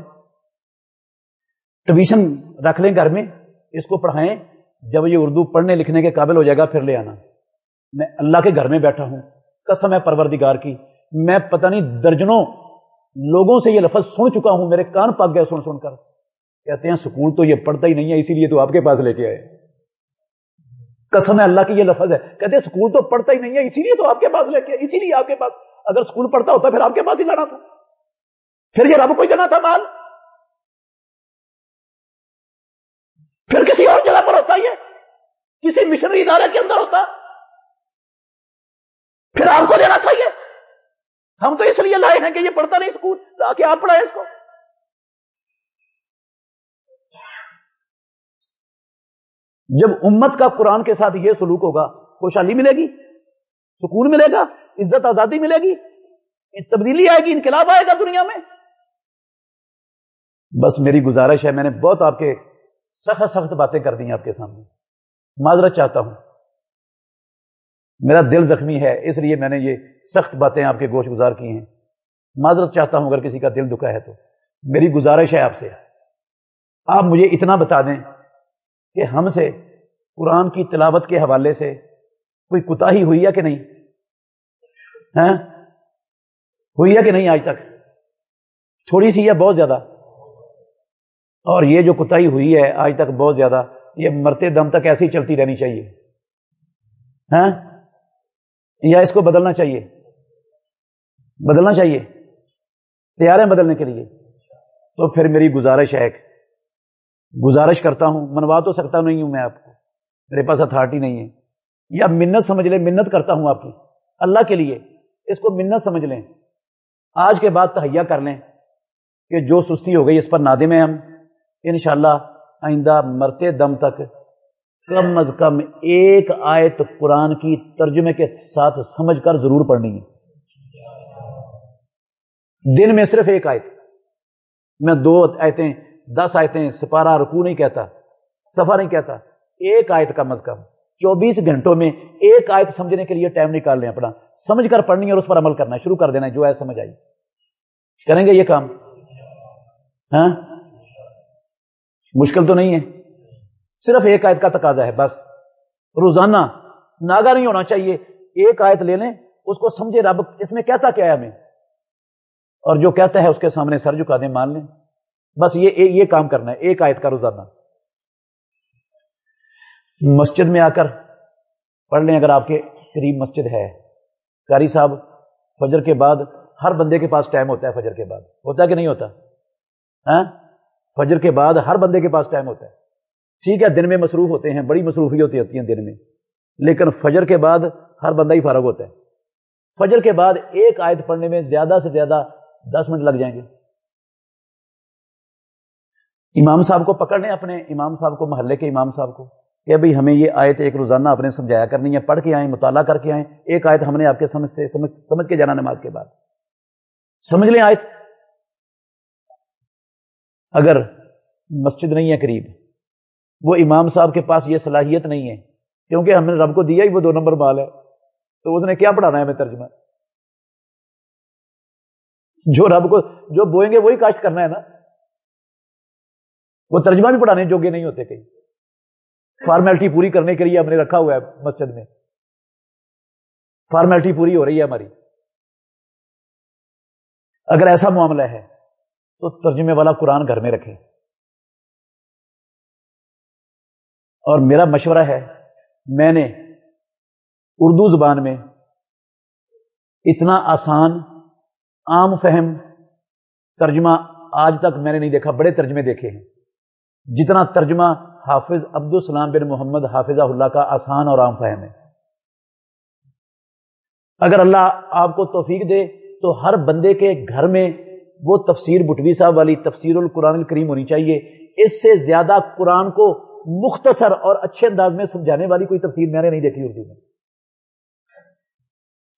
ٹویشن رکھ لیں گھر میں، اس کو پڑھائیں۔ جب یہ اردو پڑھنے لکھنے کے قابل ہو جائے گا، پھر لے آنا۔ میں اللہ کے گھر میں بیٹھا ہوں۔ قسم ہے پروردگار کی۔ میں پتہ نہیں، درجنوں لوگوں سے یہ لفظ سن چکا ہوں۔ میرے کان پک گئے سن سن کر۔ کہتے ہیں سکول تو یہ پڑھتا ہی نہیں ہے، اسی لیے تو آپ کے پاس لے کے آئے۔ قسم ہے اللہ کی یہ لفظ ہے۔ کہتے اسکول تو پڑھتا ہی نہیں ہے، اسی لیے تو آپ کے پاس لے کے اسی لیے آپ کے پاس۔ اگر اسکول پڑھتا ہوتا پھر آپ کے پاس ہی لانا تھا۔ پھر یہ رب کوئی دینا تھا مال؟ پھر کسی اور جگہ پر ہوتا یہ؟ کسی مشنری ادارے کے اندر ہوتا؟ پھر آپ کو دینا چاہیے ہم تو اس لیے لائے ہیں کہ یہ پڑھتا نہیں اسکول تاکہ آپ پڑھائیں اس کو۔ جب امت کا قرآن کے ساتھ یہ سلوک ہوگا، خوشحالی ملے گی؟ سکون ملے گا؟ عزت آزادی ملے گی؟ تبدیلی آئے گی، انقلاب آئے گا دنیا میں؟ بس میری گزارش ہے، میں نے بہت آپ کے سخت سخت باتیں کر دی آپ کے سامنے۔ معذرت چاہتا ہوں۔ میرا دل زخمی ہے، اس لیے میں نے یہ سخت باتیں آپ کے گوشت گزار کی ہیں۔ معذرت چاہتا ہوں، اگر کسی کا دل دکھا ہے تو۔ میری گزارش ہے آپ سے۔ آپ مجھے اتنا بتا دیں کہ ہم سے، قرآن کی تلاوت کے حوالے سے کوئی کتا ہی ہوئی ہے کہ نہیں؟ ہاں؟ ہوئی ہے کہ نہیں آج تک؟ تھوڑی سی ہے بہت زیادہ؟ اور یہ جو کتا ہی ہوئی ہے آج تک بہت زیادہ، یہ مرتے دم تک ایسی چلتی رہنی چاہیے۔ ہاں؟ یا اس کو بدلنا چاہیے؟ بدلنا چاہیے۔ تیار ہیں بدلنے کے لیے۔ تو پھر میری گزارش ہے ایک۔ گزارش کرتا ہوں، منوا تو سکتا نہیں ہوں میں آپ کو۔ میرے پاس اتھارٹی نہیں ہے۔ یا منت سمجھ لیں، منت کرتا ہوں آپ کی اللہ کے لیے اس کو منت سمجھ لیں۔ آج کے بعد تہیا کر لیں کہ جو سستی ہو گئی اس پر نادم ہیں ہم۔ انشاءاللہ آئندہ مرتے دم تک کم از کم ایک آیت قرآن کی ترجمے کے ساتھ سمجھ کر ضرور پڑھنی ہے۔ دن میں صرف ایک آیت۔ میں دو آیتیں دس آیتیں سپارہ رکو نہیں کہتا سفا نہیں کہتا، ایک آیت کم از کم۔ چوبیس گھنٹوں میں ایک آیت سمجھنے کے لیے ٹائم نکال لیں اپنا۔ سمجھ کر پڑھنی اور اس پر عمل کرنا شروع کر دینا جو ہے سمجھ آئی۔ کریں گے یہ کام؟ ہاں؟ مشکل تو نہیں ہے۔ صرف ایک آیت کا تقاضا ہے، بس۔ روزانہ ناگا نہیں ہونا چاہیے۔ ایک آیت لے لیں، اس کو سمجھے رب، اس میں کہتا کیا ہے ہمیں؟ اور جو کہتا ہے اس کے سامنے سر جھکا دیں، مان لیں۔ بس یہ یہ کام کرنا ہے، ایک آیت کا روزانہ مسجد میں آ کر پڑھ لیں اگر آپ کے قریب مسجد ہے۔ قاری صاحب، فجر کے بعد ہر بندے کے پاس ٹائم ہوتا ہے فجر کے بعد۔ ہوتا ہے کہ نہیں ہوتا؟ ہاں؟ فجر کے بعد ہر بندے کے پاس ٹائم ہوتا ہے۔ ٹھیک ہے، دن میں مصروف ہوتے ہیں، بڑی مصروفی ہوتی ہوتی ہیں دن میں۔ لیکن فجر کے بعد ہر بندہ ہی فارغ ہوتا ہے۔ فجر کے بعد ایک آیت پڑھنے میں زیادہ سے زیادہ دس منٹ لگ جائیں گے۔ امام صاحب کو پکڑ لیں اپنے، امام صاحب کو محلے کے امام صاحب کو، کہ بھائی ہمیں یہ آیت ایک روزانہ اپنے سمجھایا کرنی ہے، پڑھ کے آئیں، مطالعہ کر کے آئیں، ایک آیت ہم نے آپ کے سمجھ سے، سمجھ سمجھ کے جانا نماز کے بعد۔ سمجھ لیں آیت؟ اگر مسجد نہیں ہے قریب، وہ امام صاحب کے پاس یہ صلاحیت نہیں ہے، کیونکہ ہم نے رب کو دیا ہی وہ دو نمبر مال ہے، تو اس نے کیا پڑھانا ہے ہمیں ترجمہ؟ جو رب کو، جو بوئیں گے وہی کاشت کرنا ہے نا؟ وہ ترجمہ بھی پڑھانے جوگے نہیں ہوتے کہیں۔ فارمیلٹی پوری کرنے کے لیے ہم نے رکھا ہوا ہے مسجد میں۔ فارمیلٹی پوری ہو رہی ہے ہماری۔ اگر ایسا معاملہ ہے تو ترجمے والا قرآن گھر میں رکھے۔ اور میرا مشورہ ہے، میں نے اردو زبان میں اتنا آسان، عام فہم ترجمہ آج تک میں نے نہیں دیکھا، بڑے ترجمے دیکھے ہیں۔ جتنا ترجمہ حافظ عبد السلام بن محمد حافظ اللہ کا آسان اور عام فہم ہے۔ اگر اللہ آپ کو توفیق دے تو ہر بندے کے گھر میں وہ تفسیر بٹوی صاحب والی تفسیر القرآن الکریم ہونی چاہیے۔ اس سے زیادہ قرآن کو مختصر اور اچھے انداز میں سمجھانے والی کوئی تفسیر میں نے نہیں دیکھی اردو میں۔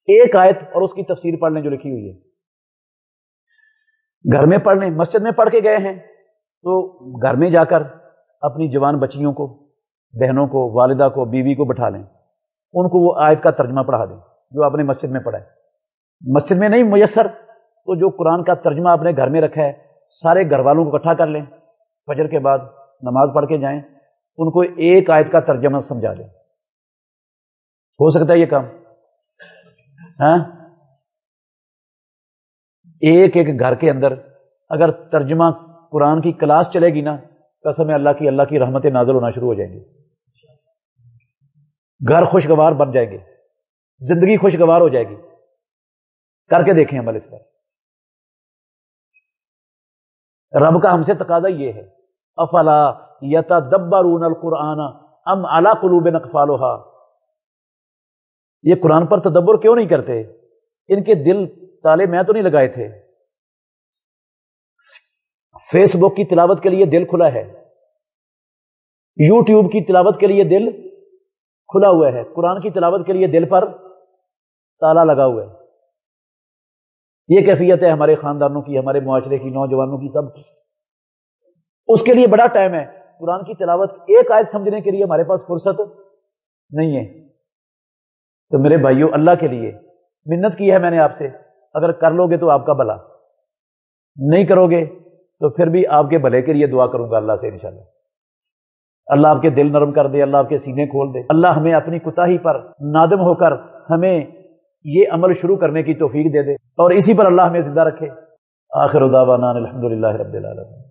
ایک آیت اور اس کی تفسیر پڑھ لیں جو لکھی ہوئی ہے۔ گھر میں پڑھ لیں، مسجد میں پڑھ کے گئے ہیں۔ تو گھر میں جا کر اپنی جوان بچیوں کو، بہنوں کو، والدہ کو، بیوی کو بٹھا لیں۔ ان کو وہ آیت کا ترجمہ پڑھا دیں جو آپ نے مسجد میں پڑھا ہے۔ مسجد میں نہیں، میسر۔ تو جو قرآن کا ترجمہ آپ نے گھر میں رکھا ہے، سارے گھر والوں کو اکٹھا کر لیں۔ فجر کے بعد نماز پڑھ کے جائیں۔ ان کو ایک آیت کا ترجمہ سمجھا دیں۔ ہو سکتا ہے یہ کام؟ ہاں؟ ایک ایک گھر کے اندر اگر ترجمہ قرآن کی کلاس چلے گی نا، قسم اللہ کی اللہ کی رحمت نازل ہونا شروع ہو جائیں گے گھر خوشگوار بن جائیں گے۔ زندگی خوشگوار ہو جائے گی۔ کر کے دیکھیں عمل اس پر۔ رب کا ہم سے تقاضا یہ ہے۔ افلا یتا دبرون القرآن ام الا قلوب نقفالوہا یہ قرآن پر تدبر کیوں نہیں کرتے؟ ان کے دل تالے میں تو نہیں لگائے تھے۔ فیس بک کی تلاوت کے لیے دل کھلا ہے۔ یو ٹیوب کی تلاوت کے لیے دل کھلا ہوا ہے۔ قرآن کی تلاوت کے لیے دل پر تالا لگا ہوا ہے۔ یہ کیفیت ہے ہمارے خاندانوں کی، ہمارے معاشرے کی، نوجوانوں کی، سب کی۔ اس کے لیے بڑا ٹائم ہے۔ قرآن کی تلاوت ایک آیت سمجھنے کے لیے ہمارے پاس فرصت نہیں ہے۔ تو میرے بھائیوں اللہ کے لیے منت کی ہے میں نے آپ سے۔ اگر کر لو گے تو آپ کا بھلا۔ نہیں کرو گے تو پھر بھی آپ کے بھلے کے لیے دعا کروں گا اللہ سے انشاءاللہ۔ اللہ آپ کے دل نرم کر دے، اللہ آپ کے سینے کھول دے۔ اللہ ہمیں اپنی کوتاہی پر نادم ہو کر ہمیں یہ عمل شروع کرنے کی توفیق دے دے اور اسی پر اللہ ہمیں زندہ رکھے۔ آخر الحمد للہ رب العالمین۔